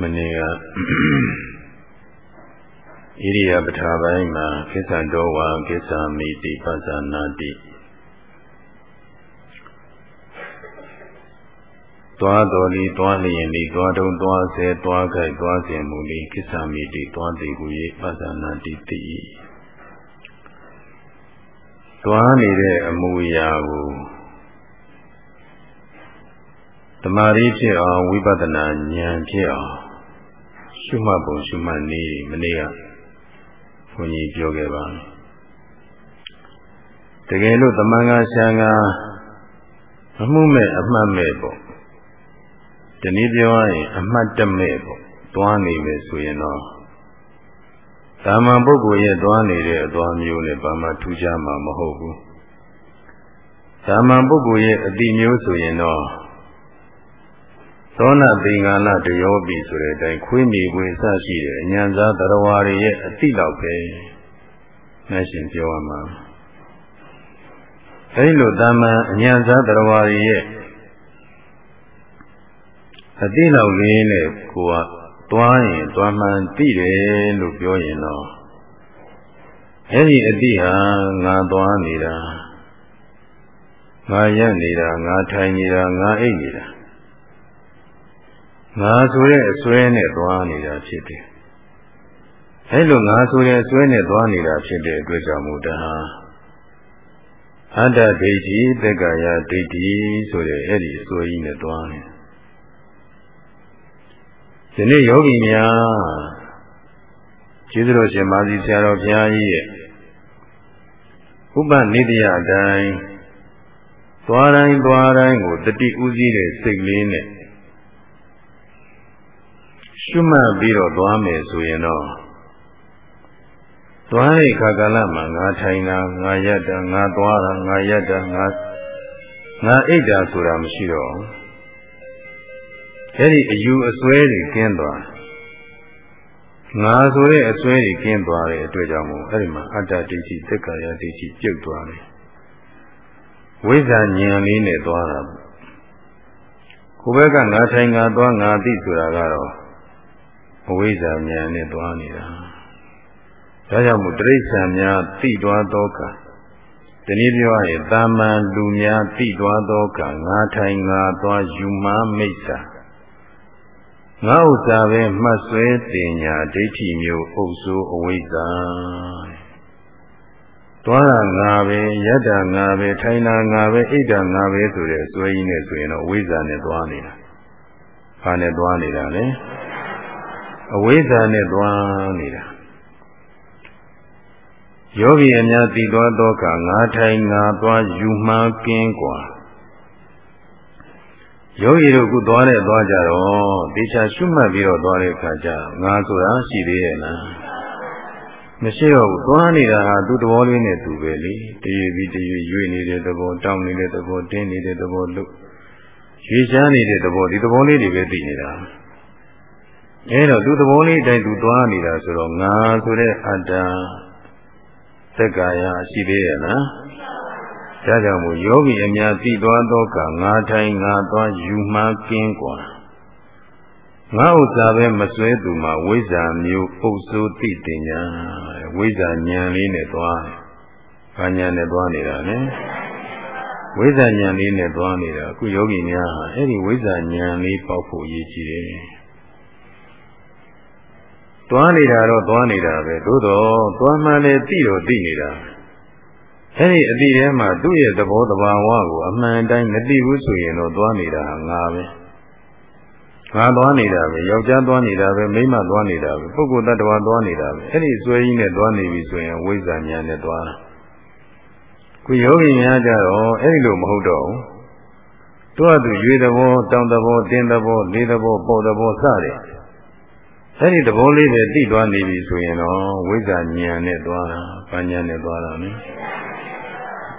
မနေ့ကဣရိယာပဋ္ဌာပိုင်းမှာကိစ္စတော်ဝါကိစ္စမိတိပဇာနာတိသွားတော်လီသွားလျင်လီသွားတုံသွားဆဲသွားကြိုက်သွားစဉ်မူလီကိစ္စမိတိသွားသေးကို၏ပဇာနာတိတိသွားနေတဲ့အမူအရာကို တမာရီဖြစ်အောင်ဝိပဿနာဉာဏ်ဖြစ်အောင်ရှုမှတ်ပုံရှုမှတ်နည်းမနေ့ကဘုန်းကြီးပြောခဲ့ပါတကယ်လို့တမန်ကရှာကအမှုမဲ့အမှတ်မဲ့ပေါ့ဒီနည်းပြောရင်အမှတ်တမဲ့ပေါ့သွားနေမယ်ဆိုရင်တော့သာမန်ပုဂ္ဂိုလ်ရဲ့သွားနေတဲ့အသွားမျိုးနဲ့ဘာမှထူးခြားမှာမဟုတ်ဘူးသာမန်ပုဂ္ဂိုလ်ရဲ့အတိမျိုးဆိုရင်တော့ သောနာသင်္ကာလတယောပိဆိုတဲ့အတိုင်းခွေးမြေခွေးစရှိတဲ့အညာသာတရဝါရရဲ့အတိတော့ပဲမရှင်ပြောရမှာအဲဒီလိုတာမန်အညာသာတရဝါရရဲ့အတိတော့လေးနဲ့ကိုကသွားရင်သွားမှန်သိတယ်လို့ပြောရင်တော့အဲဒီအတိဟာငါသွားနေတာငါရက်နေတာငါထိုင်နေတာငါအိပ်နေတာ ငါဆိုတဲ့အစွဲနဲ့သွားနေတာဖြစ်တယ်။အဲလိုငါဆိုတဲ့အစွဲနဲ့သွားနေတာဖြစ်တဲ့အတွက်ကြောင့်မို့ဒါအတ္တဒိဋ္ဌိသက္ကာယဒိဋ္ဌိဆိုတဲ့အဲ့ဒီအစွဲကြီးနဲ့သွားနေ။ဒီနေ့ယောဂီများကျေးဇူးတော်ရှင်မာသီဆရာတော်ဘုရားကြီးရဲ့ဥပနိတယအတိုင်းသွားတိုင်းသွားတိုင်းကိုတတိဥစည်းတဲ့စိတ်လေးနဲ့ ရှုမှတ်ပြီးတော့သွားမယ်ဆိုရင်တော့သွားတဲ့ခါကာလမှာငါထိုင်တာငါရက်တာငါသွားတာငါရက်တာငါငါအိတ်တာဆိုတာမရှိတော့အဲ့ဒီအယူအစွဲတွေကင်းသွားငါဆိုတဲ့အစွဲတွေကင်းသွားတဲ့အတွက်ကြောင့်မို့အဲ့ဒီမှာအတ္တဒိဋ္ဌိသက္ကာယဒိဋ္ဌိပြုတ်သွားတယ်ဝိဇ္ဇာဉာဏ်လေးနဲ့သွားတာကိုယ်ဘက်ကငါထိုင်ငါသွားငါသိဆိုတာကတော့ အဝိဇ္ဇာဉာဏ်နဲ့သွားနေတာဒါကြောင့်မို့တိရစ္ဆာန်များသိသွားသောကဒီနည်းပြောရရင်တာမန်လူများသိသွားသောကငါထိုင်ငါသွားယူမမိစ္ဆာငါဥစ္စာပဲမှတ်ဆွဲတင်ညာဒိဋ္ဌိမျိုးအုပ်စိုးအဝိဇ္ဇာသွားတာငါပဲယတ္တာငါပဲထိုင်တာငါပဲအိတ်တာငါပဲဆိုတဲ့ဆွဲကြီးနဲ့ဆိုရင်တော့အဝိဇ္ဇာနဲ့သွားနေတာ။ဘာနဲ့သွားနေတာလဲ။ အဝိဇ္ဇာနဲ့သွားနေတာယောဂီအများသိသွားသောကငါထိုင်ငါသွားယူမှန်းကင်းกว่าယောဂီတို့ခုသွားတဲ့သွားကြတော့တေချာရှုမှတ်ပြီးတော့သွားတဲ့အခါကျငါဆိုတာရှိသေးရဲ့လားမရှိတော့ဘူးသွားနေတာဟာသူ့သဘောလေးနဲ့သူပဲလေတရွေပြီးတရွေရွေ့နေတဲ့သဘောတောင်းနေတဲ့သဘောတင်းနေတဲ့သဘောလို့ရွေ့ချမ်းနေတဲ့သဘောဒီသဘောလေးတွေပဲသိနေတာ အဲတော့သူသဘောလေးတိုင်းသူသွားနေတာဆိုတော့ငါဆိုတဲ့အတ္တသက္ကာယရှိသေးရဲ့လားဒါကြောင့်မို့ယောဂီအများသိသွားသောကငါထိုင်ငါသွားယူမှကင်းกว่าငါဥစ္စာပဲမစွဲသူမှာဝိဇ္ဇာမျိုးပုပ်စိုးသိတင်ညာဝိဇ္ဇာဉာဏ်လေးနဲ့သွား။ဘာဉာဏ်နဲ့သွားနေတာလဲ။ဝိဇ္ဇာဉာဏ်လေးနဲ့သွားနေတာအခုယောဂီများဟာအဲ့ဒီဝိဇ္ဇာဉာဏ်လေးပေါက်ဖို့ရည်ကြည်တယ်။ သွားနေတာတော့သွားနေတာပဲသို့တော့သွားမှန်းလေသိတော့သိနေတာအဲ့ဒီအတိထဲမှာသူ့ရဲ့သဘောတဘာဝကိုအမှန်တိုင်းမသိဘူးဆိုရင်တော့သွားနေတာဟာငါပဲငါသွားနေတာပဲယောက်ျားသွားနေတာပဲမိန်းမသွားနေတာပဲပုဂ္ဂိုလ်တ attva သွားနေတာပဲအဲ့ဒီဆွဲကြီးနဲ့သွားနေပြီဆိုရင်ဝိဇ္ဇာဉာဏ်နဲ့သွားတာခုယောဂီများကြတော့အဲ့ဒီလိုမဟုတ်တော့ဘူးသူကသူရွေသဘောတောင်သဘောတင်းသဘောလေးသဘောပေါ်သဘောစတယ် အဲ့ဒီသဘောလေးပဲသိသွားနေပြီဆိုရင်တော့ဝိဇ္ဇာဉာဏ်နဲ့သွားတာပညာနဲ့သွားတာနိ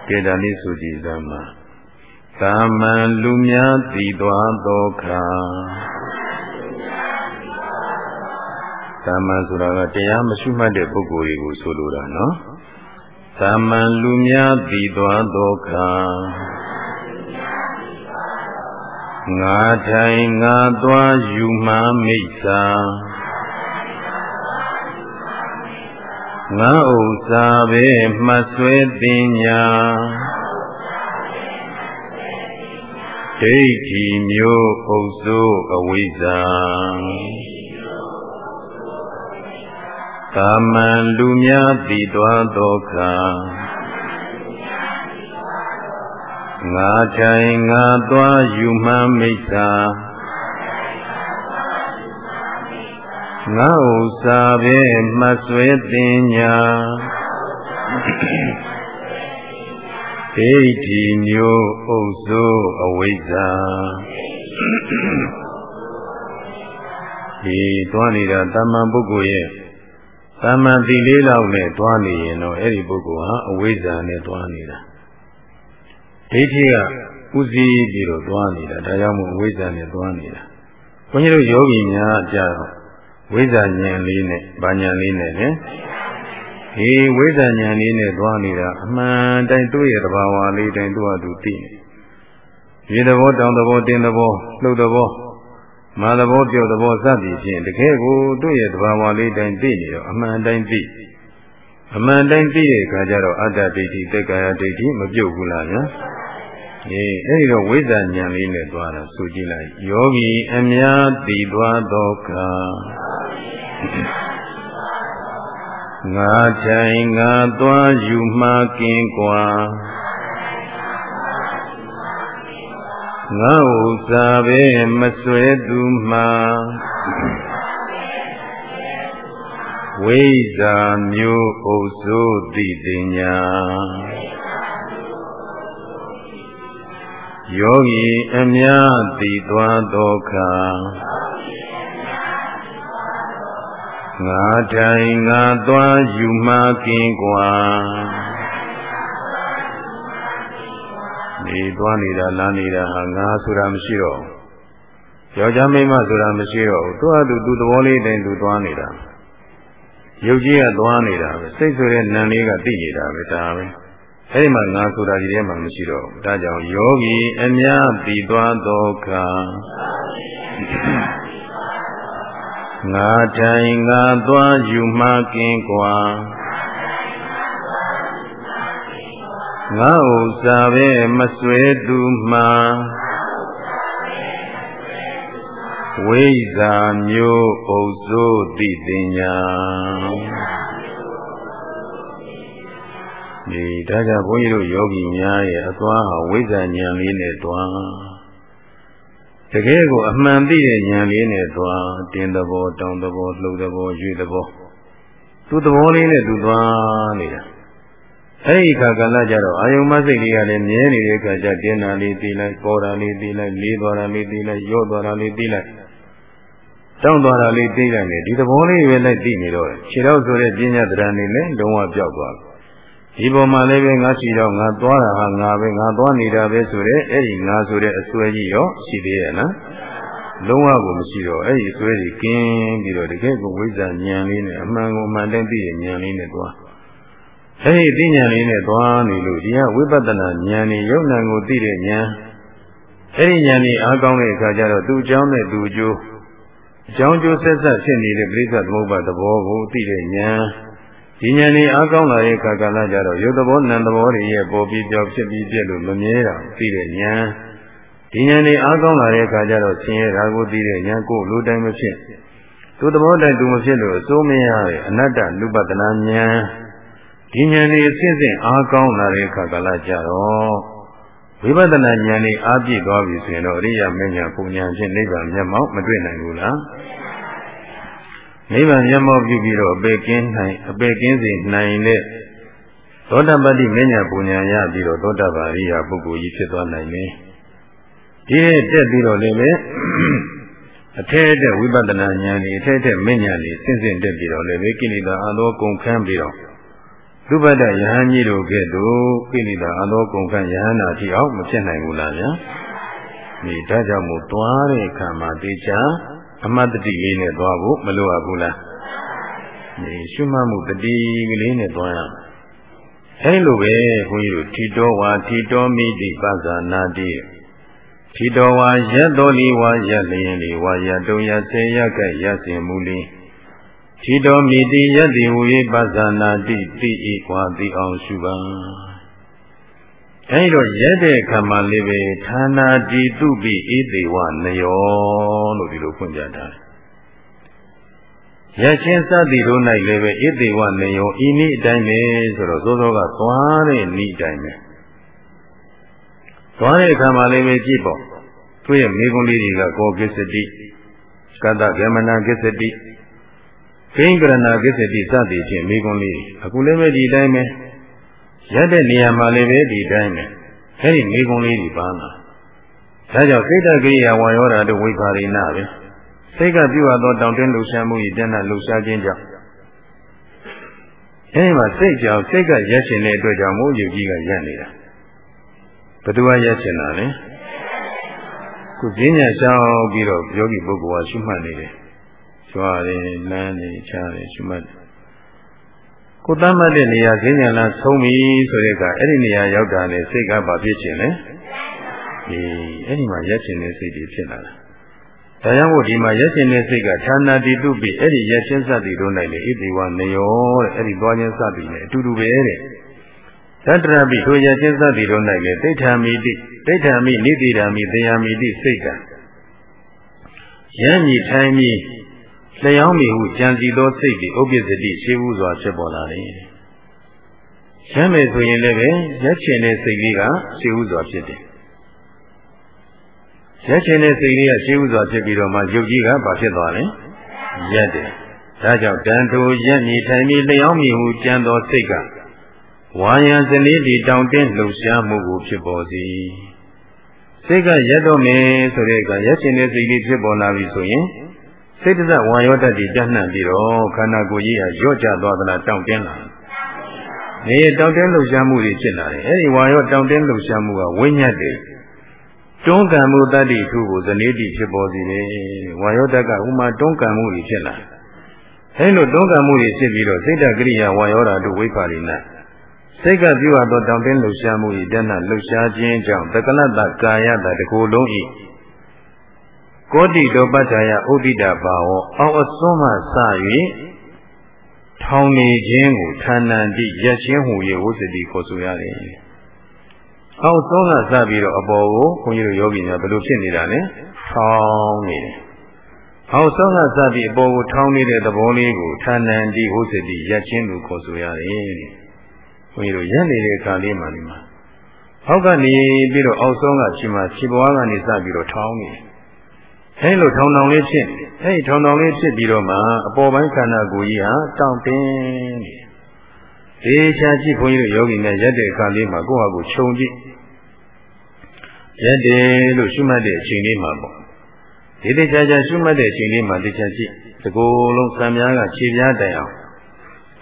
ကေတလေးဆိုကြည်သမှာသာမန်လူများသိသွားသောခါသာမန်ဆိုတာကတရားမရှိမှတ်တဲ့ပုဂ္ဂိုလ်တွေကိုဆိုလိုတာနော်သာမန်လူများသိသွားသောခါငါထိုင်ငါသွားယူမှမိစ္ဆာ ငါဥစ္စာပဲမှတ်ဆွဲတင်ညာဒိဋ္ဌိမျိုးဥစ္စုအဝိဇ္ဇာကာမန်လူများတည်သွားသောခါငါတိုင်ငါသွားယူမှမိစ္ဆာ ငါဥစ္စာပဲမှတ်ဆွဲတင်ညာဒိဋ္ဌိမျိုးဥစ္စုအဝိဇ္ဇာဒီသွားနေတာတမန်ပုဂ္ဂိုလ်ရဲ့တမန်တိလေးလောက်နဲ့သွားနေရင်တော့အဲ့ဒီပုဂ္ဂိုလ်ဟာအဝိဇ္ဇာနဲ့သွားနေတာဒိဋ္ဌိကဥစည်းပြီးတော့သွားနေတာဒါကြောင့်မို့ဝိဇ္ဇာနဲ့သွားနေတာဘုန်းကြီးတို့ယောဂီများကြတော့ ဝိဇ္ဇာဉာဏ်လေးနဲ့ဗာဉာဏ်လေးနဲ့လေဒီဝိဇ္ဇာဉာဏ်လေးနဲ့သွားနေတာအမှန်တိုင်းသူ့ရဲ့သဘာဝလေးတိုင်းသူ့ဟာသူသိနေရေသဘောတောင်သဘောတင်းသဘောလှုပ်သဘောမာသဘောပြောသဘောစသည်ဖြင့်တကယ်ကိုသူ့ရဲ့သဘာဝလေးတိုင်းသိနေတော့အမှန်တိုင်းသိအမှန်တိုင်းသိတဲ့အခါကျတော့အတ္တဒိဋ္ဌိသက်ကာယဒိဋ္ဌိမပြုတ်ဘူးလားညာအေးအဲ့ဒီတော့ဝိဇ္ဇာဉာဏ်လေးနဲ့သွားတာဆိုကြည့်လိုက်ယောဂီအများသိသွားသောအခါ ငါထိုင်ငါသွားယူမှကင်းကွာငါဥစ္စာပဲမဆွဲသူမှဝိဇာမျိုးအုပ်စိုးသည့်တင်ညာယောဂီအများတည်သွားသောအခါယောဂီ ငါထိုင်ငါသွားယူမှကင်းကွာနေသွားနေတာလမ်းနေတာဟာငါဆိုတာမရှိတော့ဘူးယောက်ျားမိန်းမဆိုတာမရှိတော့ဘူးသူ့အတူသူ့သဘောလေးတိုင်းသူသွားနေတာရုပ်ကြီးကသွားနေတာပဲစိတ်ဆိုတဲ့နံလေးကသိနေတာပဲဒါပဲအဲဒီမှာငါဆိုတာဒီထဲမှာမရှိတော့ဘူးဒါကြောင့်ယောဂီအများပြီးသွားတော့ခါ ငါတိုင်ငါသွားယူမှကင်းกว่าငါဥစ္စာပဲမဆွဲသူမှဝိဇာမျိုးအုပ်စိုးသိတင်ညာဒီဒါကြောင့်ဘုန်းကြီးတို့ယောဂီများရဲ့အသွားဟာဝိဇာဉာဏ်လေးနဲ့တွား တကယ်ကိုအမှန်သိတဲ့ဉာဏ်လေးနဲ့သွားတင်းသဘောတောင်းသဘောလှုပ်သဘောရွေ့သဘောသူ့သဘောလေးနဲ့သူသွားနေတာအဲ့ဒီခါကလည်းကြတော့အာယုံမစိတ်လေးကလည်းမြဲနေတဲ့အခါကျတင်းတာလေးသိလိုက်ပေါ်တာလေးသိလိုက်လေးသွားတာလေးသိလိုက်ရော့သွားတာလေးသိလိုက်တောင်းသွားတာလေးသိလိုက်နေဒီသဘောလေးပဲလိုက်သိနေတော့ခြေတော့ဆိုတဲ့ပညာတရားနေလည်းလုံးဝပြောက်သွား ဒီပုံမှာလည်းပဲငါခြေတော့ငါသွားတာဟာငါပဲငါသွားနေတာပဲဆိုတဲ့အဲ့ဒီငါဆိုတဲ့အစွဲကြီးရောရှိသေးရဲ့နော်လုံးဝကိုမရှိတော့အဲ့ဒီအစွဲကြီးကင်းပြီးတော့တကယ်ကိုဝိဇ္ဇာဉာဏ်လေးနဲ့အမှန်ကိုမှန်တဲ့သိရဲ့ဉာဏ်လေးနဲ့သွားအဲဒီသိဉာဏ်လေးနဲ့သွားနေလို့ဒီကဝိပဿနာဉာဏ်นี่ယုံ nant ကိုသိတဲ့ဉာဏ်အဲဒီဉာဏ်นี่အားကောင်းတဲ့အခါကျတော့သူ့အကြောင်းနဲ့သူ့အကျိုးအကြောင်းကျိုးဆက်ဆက်ဖြစ်နေတဲ့ပြိဿသမုပ္ပါသဘောကိုသိတဲ့ဉာဏ် ဒီဉာဏ်นี่အားကောင်းလာတဲ့အခါကလည်းကြတော့ယုတ်သဘောနံသဘောတွေရဲ့ပေါ်ပြီးပြောက်ဖြစ်ပြီးပြည့်လို့မမြဲတာသိတဲ့ဉာဏ်ဒီဉာဏ်นี่အားကောင်းလာတဲ့အခါကျတော့ဆင်းရဲတာကိုသိတဲ့ဉာဏ်ကိုလူတိုင်းမဖြစ်သူသဘောတိုင်းသူမဖြစ်လို့အစိုးမရတဲ့အနတ္တနုပဒနာဉာဏ်ဒီဉာဏ်လေးအစစ်စစ်အားကောင်းလာတဲ့အခါကလည်းကြတော့ဝိပဿနာဉာဏ်လေးအားပြည့်သွားပြီဆိုရင်တော့အရိယာမဉ္ဇဉ်ပူဉာဏ်ဖြင့်နိဗ္ဗာန်မျက်မှောက်မတွေ့နိုင်ဘူးလား နိဗ္ဗာန်မျက်မှောက်ပြုပြီးတော့အပေကင်းနိုင်အပေကင်းစေနိုင်တဲ့သောတပတ္တိမဉ္ဇဉ်ပူဉာဏ်ရပြီးတော့သောတပန်အရိယာပုဂ္ဂိုလ်ကြီးဖြစ်သွားနိုင်တယ်ဒီတက်ပြီးတော့လည်းပဲအထဲတဲ့ဝိပဿနာဉာဏ်ကြီးအထဲတဲ့မဉ္ဇဉ်ကြီးစဉ်စဉ်တက်ပြီးတော့လည်းပဲကိလေသာအသောကုန်ခန်းပြီးတော့သုဘဒယဟန်ကြီးတို့ကဲ့သို့ကိလေသာအသောကုန်ခန်းယဟနာတိအောင်မဖြစ်နိုင်ဘူးလားဗျာဒီဒါကြောင့်မို့သွားတဲ့အခါမှာတေချာ အမတ်တတိလေးနဲ့သွားဖို့မလိုအပ်ဘူးလားဒီရှုမှတ်မှုတတိကလေးနဲ့သွားရအဲလိုပဲဘုန်းကြီးတို့ထီတော်ဝါထီတော်မိတိပဇာနာတိထီတော်ဝါရက်တော်လီဝါရက်လျင်လီဝါရတုံရဆေရကဲ့ရစင်မူလီထီတော်မိတိယတိဝေပဇာနာတိတိဤကွာတိအောင်ရှုပါ အဲဒီတော့ရက်တဲ့ခါမှလေးပဲဌာနာတိတုပိဣတိဝနယောလို့ဒီလိုဖွင့်ပြထားတယ်ရချင်းစသည်တို့၌လည်းပဲဣတိဝနယောဤနည်းအတိုင်းပဲဆိုတော့သောသောကသွားတဲ့နည်းအတိုင်းပဲသွားတဲ့အခါမှာလည်းပဲကြည့်ပေါ့သူရဲ့မိဂုံးလေးတွေကကောကိစ္စတိကတ္တဂမနာကိစ္စတိကိင်္ဂရဏကိစ္စတိစသည်ဖြင့်မိဂုံးလေးအခုလည်းပဲဒီတိုင်းပဲ ရက်တဲ့နေရာမှာလည်းပဲဒီတိုင်းပဲအဲဒီမိဂုံးလေးတွေပါလာဒါကြောင့်စိတ်တကိရိယာဝါယောဓာတို့ဝိပါရိနာပဲစိတ်ကပြုအပ်သောတောင်းတင်းလှူရှားမှု၏တဏ္ဍလှူရှားခြင်းကြောင့်အဲဒီမှာစိတ်ကြောင့်စိတ်ကရက်ရှင်တဲ့အတွက်ကြောင့်မို့ယုတ်ကြီးကရက်နေတာဘယ်သူကရက်ရှင်တာလဲခုဈဉ္ညာရှောင်းပြီးတော့ယောဂီပုဂ္ဂိုလ်ကရှုမှတ်နေတယ်ကြွားတယ်လမ်းနေချားတယ်ရှုမှတ်တယ် ကိုတတ်မှတ်တဲ့နေရာဈဉ္ညာလားဆုံးပြီဆိုတဲ့ကအဲ့ဒီနေရာရောက်တာနဲ့စိတ်ကဘာဖြစ်ခြင်းလဲအေးအဲ့ဒီမှာရက်ရှင်တဲ့စိတ်တွေဖြစ်လာတာဒါကြောင့်မို့ဒီမှာရက်ရှင်တဲ့စိတ်ကဌာနာတိတုပိအဲ့ဒီရက်ချင်းစသည်တို့၌လေဣတိဝနယောတဲ့အဲ့ဒီသွားခြင်းစသည်နဲ့အတူတူပဲတဲ့သတ္တရပိတို့ရက်ချင်းစသည်တို့၌လေဒိဋ္ဌာမိတိဒိဋ္ဌာမိနိတိဓာမိသေယမိတိစိတ်ကယံမြည်ထိုင်မြည် လျှောင်းမိဟုကြံစီသောစိတ်သည်ဥပ္ပစ္စတိရှိဘူးစွာဖြစ်ပေါ်လာတယ်။ရမ်းမယ်ဆိုရင်လည်းပဲရက်ချင်တဲ့စိတ်လေးကရှိဘူးစွာဖြစ်တယ်။ရက်ချင်တဲ့စိတ်လေးကရှိဘူးစွာဖြစ်ပြီးတော့မှယုတ်ကြီးကဘာဖြစ်သွားလဲ။ရက်တယ်။ဒါကြောင့်တန်ထိုရက်မြည်ထိုင်မြည်လျှောင်းမိဟုကြံသောစိတ်ကဝါယံစလေးဒီတောင်တင်းလှုပ်ရှားမှုကိုဖြစ်ပေါ်စေ။စိတ်ကရက်တော့မယ်ဆိုတဲ့ကရက်ချင်တဲ့စိတ်လေးဖြစ်ပေါ်လာပြီဆိုရင် စိတ်တဇဝါယောတတ်တွေတတ်နှံ့ပြီးတော့ခန္ဓာကိုယ်ကြီးဟာရော့ကျသွားသလားတောင့်တင်းလာနေတောင့်တင်းလှုပ်ရှားမှုတွေဖြစ်လာတယ်အဲဒီဝါယောတောင့်တင်းလှုပ်ရှားမှုကဝိညာဉ်တွေတွန်းကံမှုတတ္တိထုကိုဇနေတိဖြစ်ပေါ်စေတယ်ဝါယောတတ်ကဥမာတွန်းကံမှုတွေဖြစ်လာအဲလိုတွန်းကံမှုတွေဖြစ်ပြီးတော့စိတ်တကရိယာဝါယောဓာတို့ဝိပါရိနာစိတ်ကပြုအပ်သောတောင့်တင်းလှုပ်ရှားမှုဤတဏ္ဍလှုပ်ရှားခြင်းကြောင့်တက္ကလတ္တကာယတတကိုယ်လုံးဤ ကောတိတောပတ္ထာယဥဒိတာဘာဝအောက်အစွန်းမှစ၍ထောင်နေခြင်းကိုဌာဏန္တိရက်ချင်းဟူ၍ဝုစတိခေါ်ဆိုရတယ်။အောက်စွန်းကစပြီးတော့အပေါ်ကိုခွန်ကြီးတို့ယောဂီများဘယ်လိုဖြစ်နေတာလဲ။ထောင်းနေတယ်။အောက်စွန်းကစပြီးအပေါ်ကိုထောင်းနေတဲ့သဘောလေးကိုဌာဏန္တိဝုစတိရက်ချင်းလို့ခေါ်ဆိုရတယ်။ခွန်ကြီးတို့ရက်နေတဲ့အခါလေးမှဒီမှာအောက်ကနေပြီးတော့အောက်ဆုံးကခြေမှာခြေပွားကနေစပြီးတော့ထောင်းနေတယ် အဲလိုထောင်ထောင်လေးဖြစ်အဲဒီထောင်ထောင်လေးဖြစ်ပြီးတော့မှအပေါ်ပိုင်းခန္ဓာကိုယ်ကြီးဟာတောင့်တင်းနေဒေချာကြည့်ဘုန်းကြီးတို့ယောဂီများရက်တဲ့အခါလေးမှာကိုယ့်ဟာကိုယ်ခြုံကြည့်ရက်တယ်လို့ရှုမှတ်တဲ့အချိန်လေးမှာပေါ့ဒီဒေချာချာရှုမှတ်တဲ့အချိန်လေးမှာဒေချာကြည့်ဒီကိုယ်လုံးစံများကခြေပြားတိုင်အောင်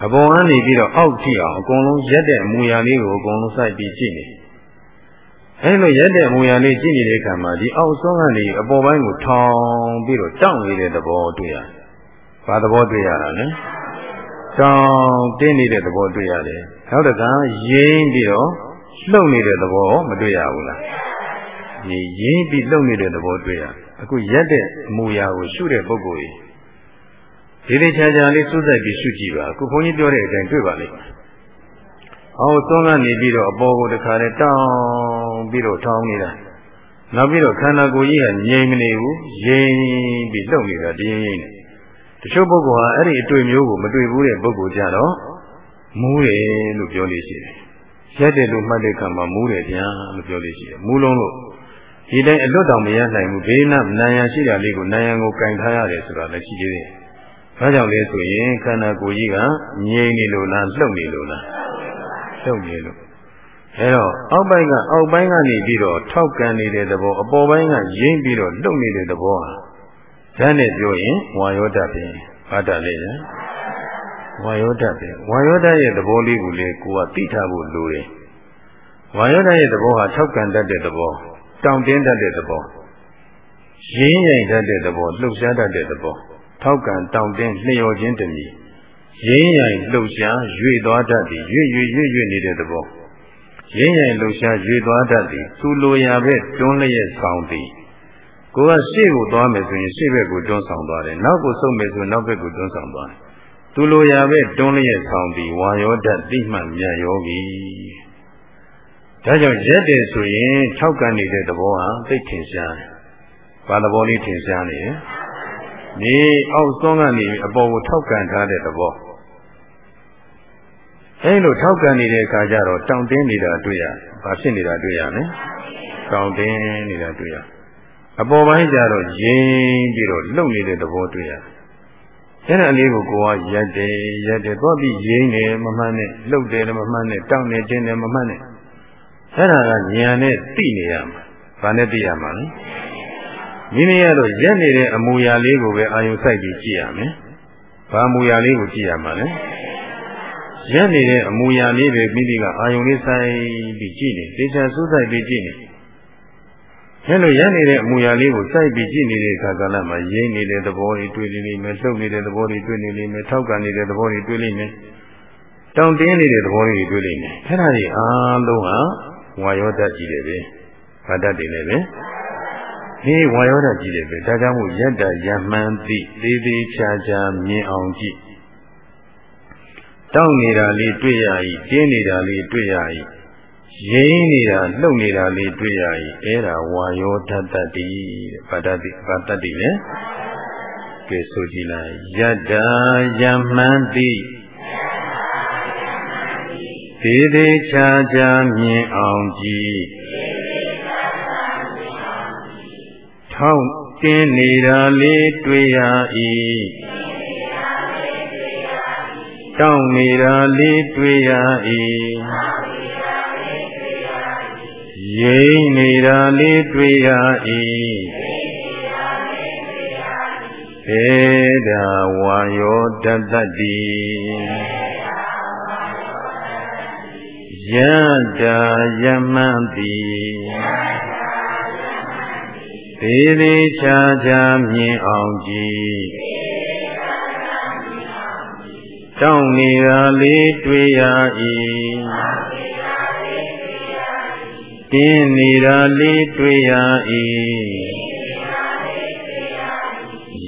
အပေါ်ကနေပြီးတော့အောက်ထိအောင်အကုန်လုံးရက်တဲ့အမူအရာလေးကိုအကုန်လုံးစိုက်ပြီးကြည့်နေ အဲလိုရက်တဲ့အမူအရာလေးကြည့်နေတဲ့အခါမှာဒီအောက်ဆုံးကနေအပေါ်ပိုင်းကိုထောင်ပြီးတော့တောင့်နေတဲ့သဘောတွေ့ရတယ်။ဘာသဘောတွေ့ရတာလဲ။တောင့်တင်းနေတဲ့သဘောတွေ့ရတယ်။နောက်တခါရင်းပြီးတော့လှုပ်နေတဲ့သဘောမတွေ့ရဘူးလား။ဒီရင်းပြီးလှုပ်နေတဲ့သဘောတွေ့ရ။အခုရက်တဲ့အမူအရာကိုရှုတဲ့ပုဂ္ဂိုလ်ကြီးဒီဒီချာချာလေးစွတ်ဆိုင်ပြီးရှုကြည့်ပါအခုဘုန်းကြီးပြောတဲ့အတိုင်းတွေ့ပါလိမ့်မယ်အောက်ဆုံးကနေပြီးတော့အပေါ်ကိုတခါနဲ့တောင်း ပြီးတော့ထောင်းနေတာနောက်ပြီးတော့ခန္ဓာကိုယ်ကြီးကငြိမ်မနေဘူးရင်းပြီးလှုပ်နေတာတင်းရင်းနေတချို့ပုဂ္ဂိုလ်ဟာအဲ့ဒီအတွေ့မျိုးကိုမတွေ့ဘူးတဲ့ပုဂ္ဂိုလ်ကြတော့မူးတယ်လို့ပြောလို့ရှိတယ်ရက်တယ်လို့မှတ်တဲ့ခံမှာမူးတယ်ဗျာလို့ပြောလို့ရှိတယ်မူးလုံးလို့ဒီတိုင်းအလွတ်တောင်မရနိုင်ဘူးဘေးနာနာယံရှိတာလေးကိုနာယံကိုကင်ထားရတယ်ဆိုတာလည်းရှိသေးတယ်။ဘာကြောင့်လဲဆိုရင်ခန္ဓာကိုယ်ကြီးကငြိမ်နေလို့လားလှုပ်နေလို့လားလှုပ်နေလို့ အဲတော့အောက်ပိုင်းကအောက်ပိုင်းကနေပြီးတော့ထောက်ကန်နေတဲ့သဘောအပေါ်ပိုင်းကရင်းပြီးတော့လှုပ်နေတဲ့သဘောဟာဓာတ်နဲ့ပြောရင်ဝါယောဓာတ်ပဲဘာဓာတ်လဲလဲဝါယောဓာတ်ပဲဝါယောဓာတ်ရဲ့သဘောလေးကိုလေကိုကသိထားဖို့လိုတယ်ဝါယောဓာတ်ရဲ့သဘောဟာထောက်ကန်တတ်တဲ့သဘောတောင့်တင်းတတ်တဲ့သဘောရင်းရိုင်တတ်တဲ့သဘောလှုပ်ရှားတတ်တဲ့သဘောထောက်ကန်တောင့်တင်းလျှော်ခြင်းတည်းရင်းရိုင်လှုပ်ရှားရွေ့သွားတတ်သည်ရွေ့ရွေ့ရွေ့ရွေ့နေတဲ့သဘော ရင်းရင်လှူရှားရွေသွားတတ်သည်သူလိုရာပဲတွန်းလျက်ဆောင်သည်ကိုကရှေ့ကိုသွားမယ်ဆိုရင်ရှေ့ဘက်ကိုတွန်းဆောင်သွားတယ်နောက်ကိုဆုတ်မယ်ဆိုရင်နောက်ဘက်ကိုတွန်းဆောင်သွားတယ်သူလိုရာပဲတွန်းလျက်ဆောင်သည်ဝါယောဓာတ်တိမှန်မြတ်ယောဂီဒါကြောင့်ရက်တယ်ဆိုရင်ထောက်ကန်နေတဲ့သဘောဟာသိထင်ရှားတယ်။ဘာသဘောလေးထင်ရှားနေလဲ။ဒီအောက်ဆုံးကနေအပေါ်ကိုထောက်ကန်ထားတဲ့သဘော။ အဲလိုထောက်ကန်နေတဲ့အခါကျတော့တောင့်တင်းနေတာတွေ့ရ။ဘာဖြစ်နေတာတွေ့ရလဲ။တောင့်တင်းနေတာတွေ့ရ။အပေါ်ပိုင်းကျတော့ရင်းပြီးတော့လှုပ်နေတဲ့သဘောတွေ့ရ။အဲ့ဒါလေးကိုကိုကရက်တယ်ရက်တယ်သွားပြီးရင်းနေမမှန်းနဲ့လှုပ်တယ်မမှန်းနဲ့တောင့်နေခြင်းနဲ့မမှန်းနဲ့အဲ့ဒါကဉာဏ်နဲ့သိနေရမှာ။ဘာနဲ့သိရမှာလဲ။မိမိကတော့ရက်နေတဲ့အမူအရာလေးကိုပဲအာယုစိုက်ပြီးကြည့်ရမယ်။ဘာအမူအရာလေးကိုကြည့်ရမှာလဲ။ ရက်နေတဲ့အမူအရာလေးပဲမိမိကအာယုလေးစိုက်ပြီးကြည့်နေ။ဒေချာစူးစိုက်ပြီးကြည့်နေ။အဲလိုရက်နေတဲ့အမူအရာလေးကိုစိုက်ပြီးကြည့်နေတဲ့အခါကလည်းမရင်းနေတဲ့သဘောတွေတွေ့နေလိမ့်မယ်၊လှုပ်နေတဲ့သဘောတွေတွေ့နေလိမ့်မယ်၊ထောက်ကန်နေတဲ့သဘောတွေတွေ့လိမ့်မယ်။တောင့်တင်းနေတဲ့သဘောတွေတွေ့လိမ့်မယ်။အဲဒါတွေအားလုံးဟာဝါယောဓာတ်ကြီးတယ်ပဲဘာဓာတ်တွေလဲပဲဒီဝါယောဓာတ်ကြီးတယ်ပဲဒါကြောင့်မို့ယတ္တယမှန်သိသေးသေးချာချာမြင်အောင်ကြည့် တောင်းနေတာလေးတွေ့ရ၏တင်းနေတာလေးတွေ့ရ၏ရင်းနေတာလှုပ်နေတာလေးတွေ့ရ၏အဲ့ဒါဝါယောဓာတ်တတ္တိဘာဓာတ်တိဘာတတ္တိလဲကဲဆိုကြည့်လိုက်ယတ္တယမှန်သိသေးသေးချာချာမြင်အောင်ကြည့်ထောက်တင်းနေတာလေးတွေ့ရ၏ တောင်းနေတာလေးတွေ့ရ၏ရိမ့်နေတာလေးတွေ့ရ၏ဧဒါဝါယောတတ္တိယတာယမန္တိသေးသေးချာချာမြင်အောင်ကြည့် တောင်းနေတာလေးတွေ့ရ၏တင်းနေတာလေးတွေ့ရ၏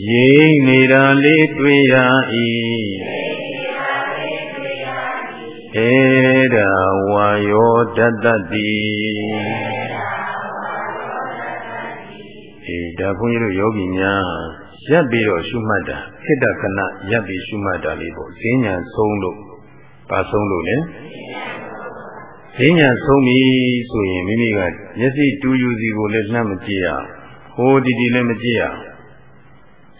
ရိမ့်နေတာလေးတွေ့ရ၏ဧရာဝါယောတတ္တိအေးဒါဘုန်းကြီးတို့ယောဂီများ ရပ်ပြီးတော့ရှုမှတ်တာခိတ္တခဏရပ်ပြီးရှုမှတ်တာလေးပေါ့ဈဉ္ညာဆုံးလို့ပါဆုံးလို့လေဈဉ္ညာဆုံးပြီဆိုရင်မိမိကမျက်စိတူးယူစီကိုလည်းနှမ်းမကြည့်ရဟိုဒီဒီလည်းမကြည့်ရ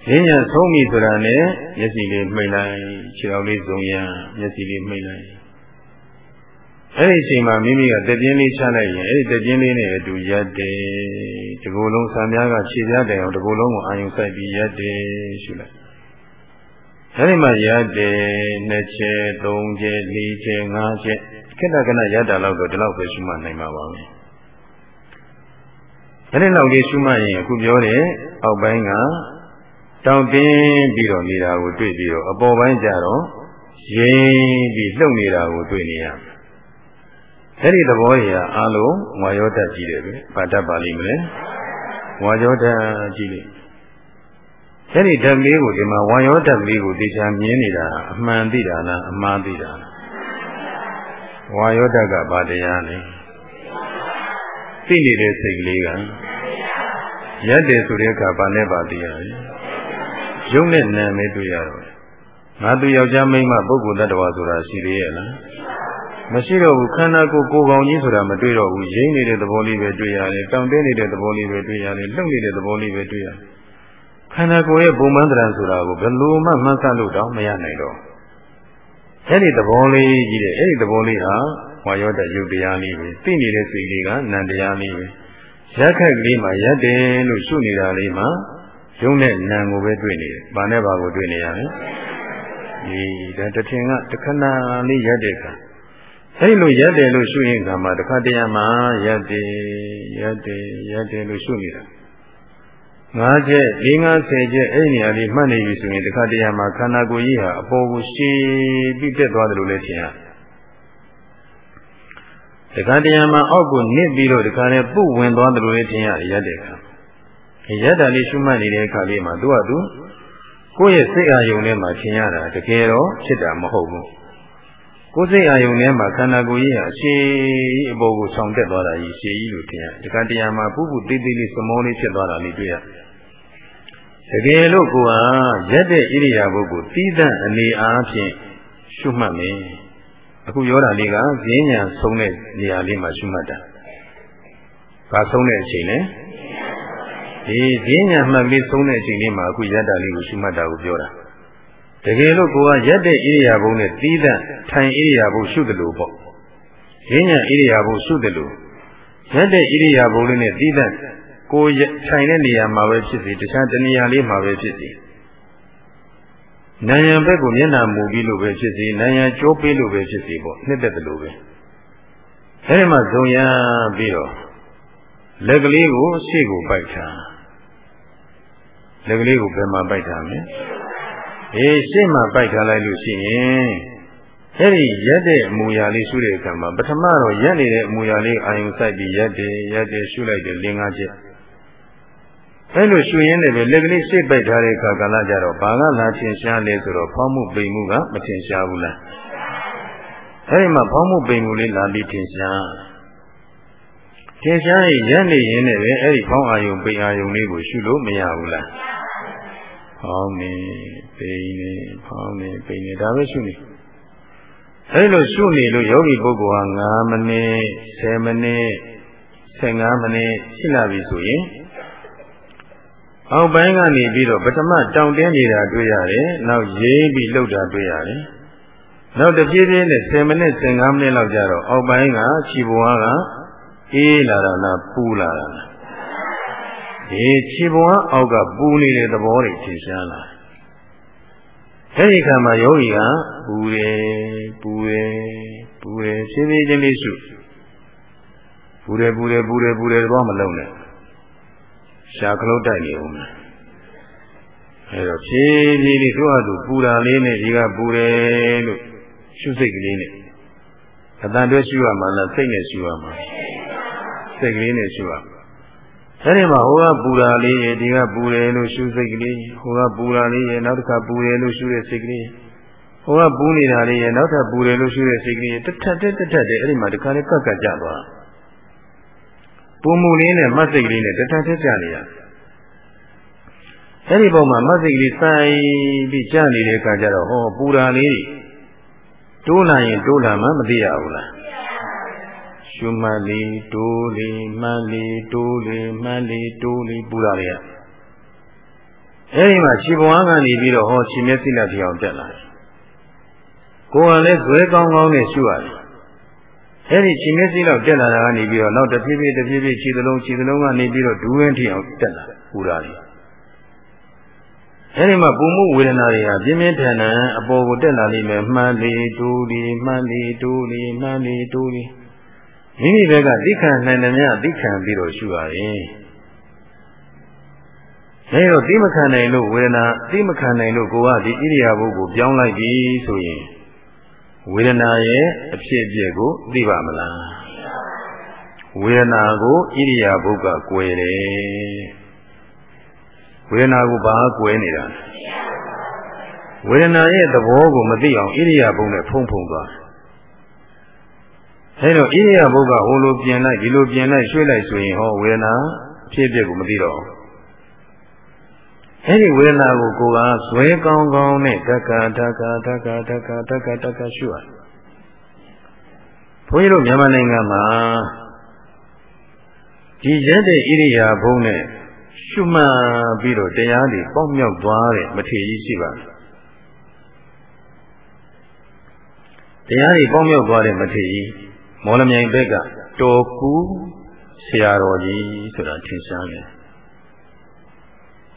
ဈဉ္ညာဆုံးပြီဆိုတာနဲ့မျက်စိလေးမှိတ်လိုက်ခြေတော်လေးစုံရမျက်စိလေးမှိတ်လိုက် အဲ့ဒီအချိန်မှာမိမိကတပြင်းလေးချလိုက်ရင်အဲ့ဒီတပြင်းလေးနဲ့အတူရက်တယ်ဒီကိုယ်လုံးဆံများကခြေပြားတယ်အောင်ဒီကိုယ်လုံးကိုအာယုံစိုက်ပြီးရက်တယ်ရှုလိုက်အဲ့ဒီမှာရက်တယ်နှစ်ချက်သုံးချက်လေးချက်ငါးချက်ခိတ္တကနရက်တာလောက်တော့ဒီလောက်ပဲရှုမှတ်နိုင်မှာပါပဲအဲ့ဒီလောက်လေးရှုမှတ်ရင်အခုပြောတဲ့အောက်ပိုင်းကတောင်းတင်းပြီးတော့နေတာကိုတွေ့ပြီးတော့အပေါ်ပိုင်းကျတော့ရင်းပြီးလှုပ်နေတာကိုတွေ့နေရမယ် အဲ့ဒီသဘောကြီးဟာအလုံးဝါယောဓာတ်ကြီးတယ်ပဲပါတတ်ပါလိမ့်မလဲဝါယောဓာတ်ကြီးလေအဲ့ဒီဓာတ်လေးကိုဒီမှာဝါယောဓာတ်လေးကိုသိချာမြင်နေတာအမှန်သိတာလားအမှားသိတာလားဝါယောဓာတ်ကဘာတရားလဲသိနေတဲ့စိတ်ကလေးကရက်တယ်ဆိုတဲ့အခါဘာနဲ့ပါသိရလဲရုပ်နဲ့နာမ်နဲ့တွေ့ရတော့ငါသူယောက်ျားမိန်းမပုဂ္ဂိုလ်တ attva ဆိုတာရှိသေးရဲ့လား မရှိတော့ဘူးခန္ဓာကိုယ်ကိုယ်ကောင်ကြီးဆိုတာမတွေ့တော့ဘူးရင်းနေတဲ့သဘောလေးပဲတွေ့ရတယ်တောင့်တင်းနေတဲ့သဘောလေးပဲတွေ့ရတယ်လှုပ်နေတဲ့သဘောလေးပဲတွေ့ရတယ်ခန္ဓာကိုယ်ရဲ့ပုံမှန်တရားဆိုတာကိုဘယ်လိုမှမှန်းဆလို့တော့မရနိုင်တော့အဲ့ဒီသဘောလေးကြီးတဲ့အဲ့ဒီသဘောလေးဟာဝါယောတယုတ်တရားလေးပဲသိနေတဲ့စိတ်လေးကနံတရားလေးပဲရက်ခက်ကလေးမှာရက်တယ်လို့ရှုနေတာလေးမှာယုံနဲ့နံကိုပဲတွေ့နေတယ်။ဘာနဲ့ဘာကိုတွေ့နေရလဲ။ဒီဒါတထင်ကတခဏလေးရက်တဲ့အခါ အဲ့လိုရက်တယ်လို့ရှုရင်ကမှတစ်ခါတည်းမှာရက်တယ်ရက်တယ်ရက်တယ်လို့ရှုနေတာငါးချက်၄၅၀ချက်အဲ့ဒီနေရာလေးမှတ်နေပြီဆိုရင်တစ်ခါတည်းမှာခန္ဓာကိုယ်ကြီးဟာအပေါ်ကိုရှည်ပြီးတက်သွားတယ်လို့လည်းထင်ရတခါတရံမှာအောက်ကိုနစ်ပြီးတော့တခါနဲ့ပုဝင်သွားတယ်လို့လည်းထင်ရတယ်ရက်တဲ့အခါရက်တာလေးရှုမှတ်နေတဲ့အခါလေးမှာသူကသူကိုယ့်ရဲ့စိတ်အာယုံထဲမှာထင်ရတာတကယ်တော့ဖြစ်တာမဟုတ်ဘူး ကိုယ်စိတ်အာယုံထဲမှာခန္ဓာကိုယ်ကြီးဟာအရှိအပေါ်ကိုဆောင်တက်သွားတာကြီးရှည်ကြီးလို့ထင်ရတခါတရံမှာပုပုသေးသေးလေးစမောလေးဖြစ်သွားတာလေးတွေ့ရတကယ်လို့ကိုယ်ဟာရက်တဲ့ဣရိယာပုဂ္ဂိုလ်သီးသန့်အနေအားဖြင့်ရှုမှတ်မယ်အခုပြောတာလေးကဈဉ္ညာဆုံးတဲ့နေရာလေးမှာရှုမှတ်တာ။ဘာဆုံးတဲ့အချိန်လဲ။ဒီဈဉ္ညာမှတ်ပြီးဆုံးတဲ့အချိန်လေးမှာအခုရတ္တာလေးကိုရှုမှတ်တာကိုပြောတာ။ တကယ်လို့ကိုကရက်တဲ့ဣရိယာပုနဲ့သီးသန့်ထိုင်ဣရိယာပုရှုတယ်လို့ပေါ့။ဈဉ္ညာဣရိယာပုရှုတယ်လို့ရက်တဲ့ဣရိယာပုလေးနဲ့သီးသန့်ကိုထိုင်တဲ့နေရာမှာပဲဖြစ်စီတခြားတနေရာလေးမှာပဲဖြစ်စီ။နာယံဘက်ကိုမျက်နှာမူပြီးလို့ပဲဖြစ်စီနာယံကြိုးပေးလို့ပဲဖြစ်စီပေါ့နှစ်သက်တယ်လို့ပဲအဲဒီမှာဇုံရပြီးတော့လက်ကလေးကိုရှေ့ကိုပိုက်ထားလက်ကလေးကိုဘယ်မှာပိုက်ထားမလဲ အေးရှေ့မှာပိုက်ထားလိုက်လို့ရှိရင်အဲ့ဒီရက်တဲ့အမူအရာလေးရှုတဲ့အခါမှာပထမတော့ရက်နေတဲ့အမူအရာလေးအာယုံစိုက်ပြီးရက်တယ်ရက်တယ်ရှုလိုက်တယ်လင်္ကာချက်အဲလိုရှူရင်းနဲ့ပဲလက်ကလေးစိတ်ပိတ်ထားတဲ့အခါကလည်းကြတော့ဘာကလာထင်ရှားလဲဆိုတော့ဖောင်းမှုပိန်မှုကမထင်ရှားဘူးလားအဲဒီမှာဖောင်းမှုပိန်မှုလေးလာပြီးထင်ရှားထင်ရှားရင်ရက်နေရင်းနဲ့ပဲအဲဒီဖောင်းအာယုံပိန်အာယုံလေးကိုရှုလို့မရဘူးလား ဖောင်းနေပိန်နေဖောင်းနေပိန်နေဒါပဲရှုနေအဲလိုရှုနေလို့ယောဂီပုဂ္ဂိုလ်ဟာ9မိနစ်10မိနစ်15မိနစ်ရှိလာပြီဆိုရင်အောက်ပိုင်းကနေပြီးတော့ပထမတောင်တင်းနေတာတွေ့ရတယ်။နောက်ရေးပြီးလှုပ်တာတွေ့ရတယ်။နောက်တပြေးပြေးနဲ့10မိနစ်15မိနစ်လောက်ကြာတော့အောက်ပိုင်းကခြေဘဝကအေးလာတာလားပူလာတာလား။ ဒီခြေဘဝအောက်ကပူနေတဲ့သဘောတွေထင်ရှားလာ။အဲဒီခါမှာယောဂီကပူတယ်ပူတယ်ပူတယ်ဖြည်းဖြည်းချင်းလေးရှုပူတယ်ပူတယ်ပူတယ်ပူတယ်တော့မလုံးနဲ့ရှားကလုတ်တိုက်နေဦးမယ်အဲတော့ဖြည်းဖြည်းလေးသူ့ဟာသူပူတာလေးနဲ့ဒီကပူတယ်လို့ရှုစိတ်ကလေးနဲ့အတန်တွဲရှုရမှာလားစိတ်နဲ့ရှုရမှာစိတ်ကလေးနဲ့ရှုရမှာ အဲဒီမှာဟိုကပူတာလေးရေဒီကပူတယ်လို့ရှုစိတ်ကလေးဟိုကပူတာလေးရေနောက်တစ်ခါပူတယ်လို့ရှုတဲ့စိတ်ကလေးဟိုကပူနေတာလေးရေနောက်ထပ်ပူတယ်လို့ရှုတဲ့စိတ်ကလေးတစ်ထက်တစ်ထက်တဲ့အဲဒီမှာတခါလေးကက်ကက်ကြသွားပူမှုလေးနဲ့မတ်စိတ်ကလေးနဲ့တထက်ထက်ကြနေရအဲ့ဒီပုံမှာမတ်စိတ်ကလေးစိုက်ပြီးကြနေတဲ့အခါကျတော့ဟောပူတာလေးတိုးလာရင်တိုးလာမှမသိရဘူးလား ရှုမှတ်လေးတိုးလေးမှတ်လေးတိုးလေးမှတ်လေးတိုးလေးပူတာလေးအဲ့ဒီမှာခြေပွားကနေပြီးတော့ဟောခြေမျက်စိလက်ပြောင်တက်လာတယ်ကိုယ်ကလည်းဇွဲကောင်းကောင်းနဲ့ရှုရတယ်အဲ့ဒီခြေမျက်စိလောက်တက်လာတာကနေပြီးတော့နောက်တစ်ဖြည်းဖြည်းတစ်ဖြည်းဖြည်းခြေသလုံးခြေသလုံးကနေပြီးတော့ဒူးဝင်းထီအောင်တက်လာပူတာလေအဲ့ဒီမှာပူမှုဝေဒနာတွေဟာပြင်းပြင်းထန်ထန်အပေါ်ကိုတက်လာလိမ့်မယ်မှန်လေဒူးလေမှန်လေဒူးလေမှန်လေဒူးလေ မိမိဘက်ကသိခံနိုင်တယ်များသိခံပြီးတော့ရှုရတယ်အဲတော့သိမခံနိုင်လို့ဝေဒနာသိမခံနိုင်လို့ကိုကဒီဣရိယာပုကိုပြောင်းလိုက်ပြီဆိုရင်ဝေဒနာရဲ့အဖြစ်အပျက်ကိုသိပါမလားဝေဒနာကိုဣရိယာပုကကွယ်တယ်ဝေဒနာကိုဘာကွယ်နေတာဝေဒနာရဲ့သဘောကိုမသိအောင်ဣရိယာပုနဲ့ဖုံးဖုံသွား အဲတော့ဣရိယာပုကဟိုလိုပြင်လိုက်ဒီလိုပြင်လိုက်ရွှေ့လိုက်ဆိုရင်ဟောဝေဒနာအဖြစ်အပျက်ကိုမသိတော့ဘူးအဲ့ဒီဝေဒနာကိုကိုယ်ကဇွဲကောင်းကောင်းနဲ့တက္ကတက္ကတက္ကတက္ကတက္ကတက္ကရှုရဘုန်းကြီးတို့မြန်မာနိုင်ငံမှာဒီရက်တဲ့ဣရိယာဘုံနဲ့ရှုမှတ်ပြီးတော့တရားတွေပေါက်မြောက်သွားတဲ့မထေကြီးရှိပါတယ်တရားတွေပေါက်မြောက်သွားတဲ့မထေကြီး မော်လမြိုင်ဘက်ကတော်ကူဆရာတော်ကြီးဆိုတာထင်ရှားတယ်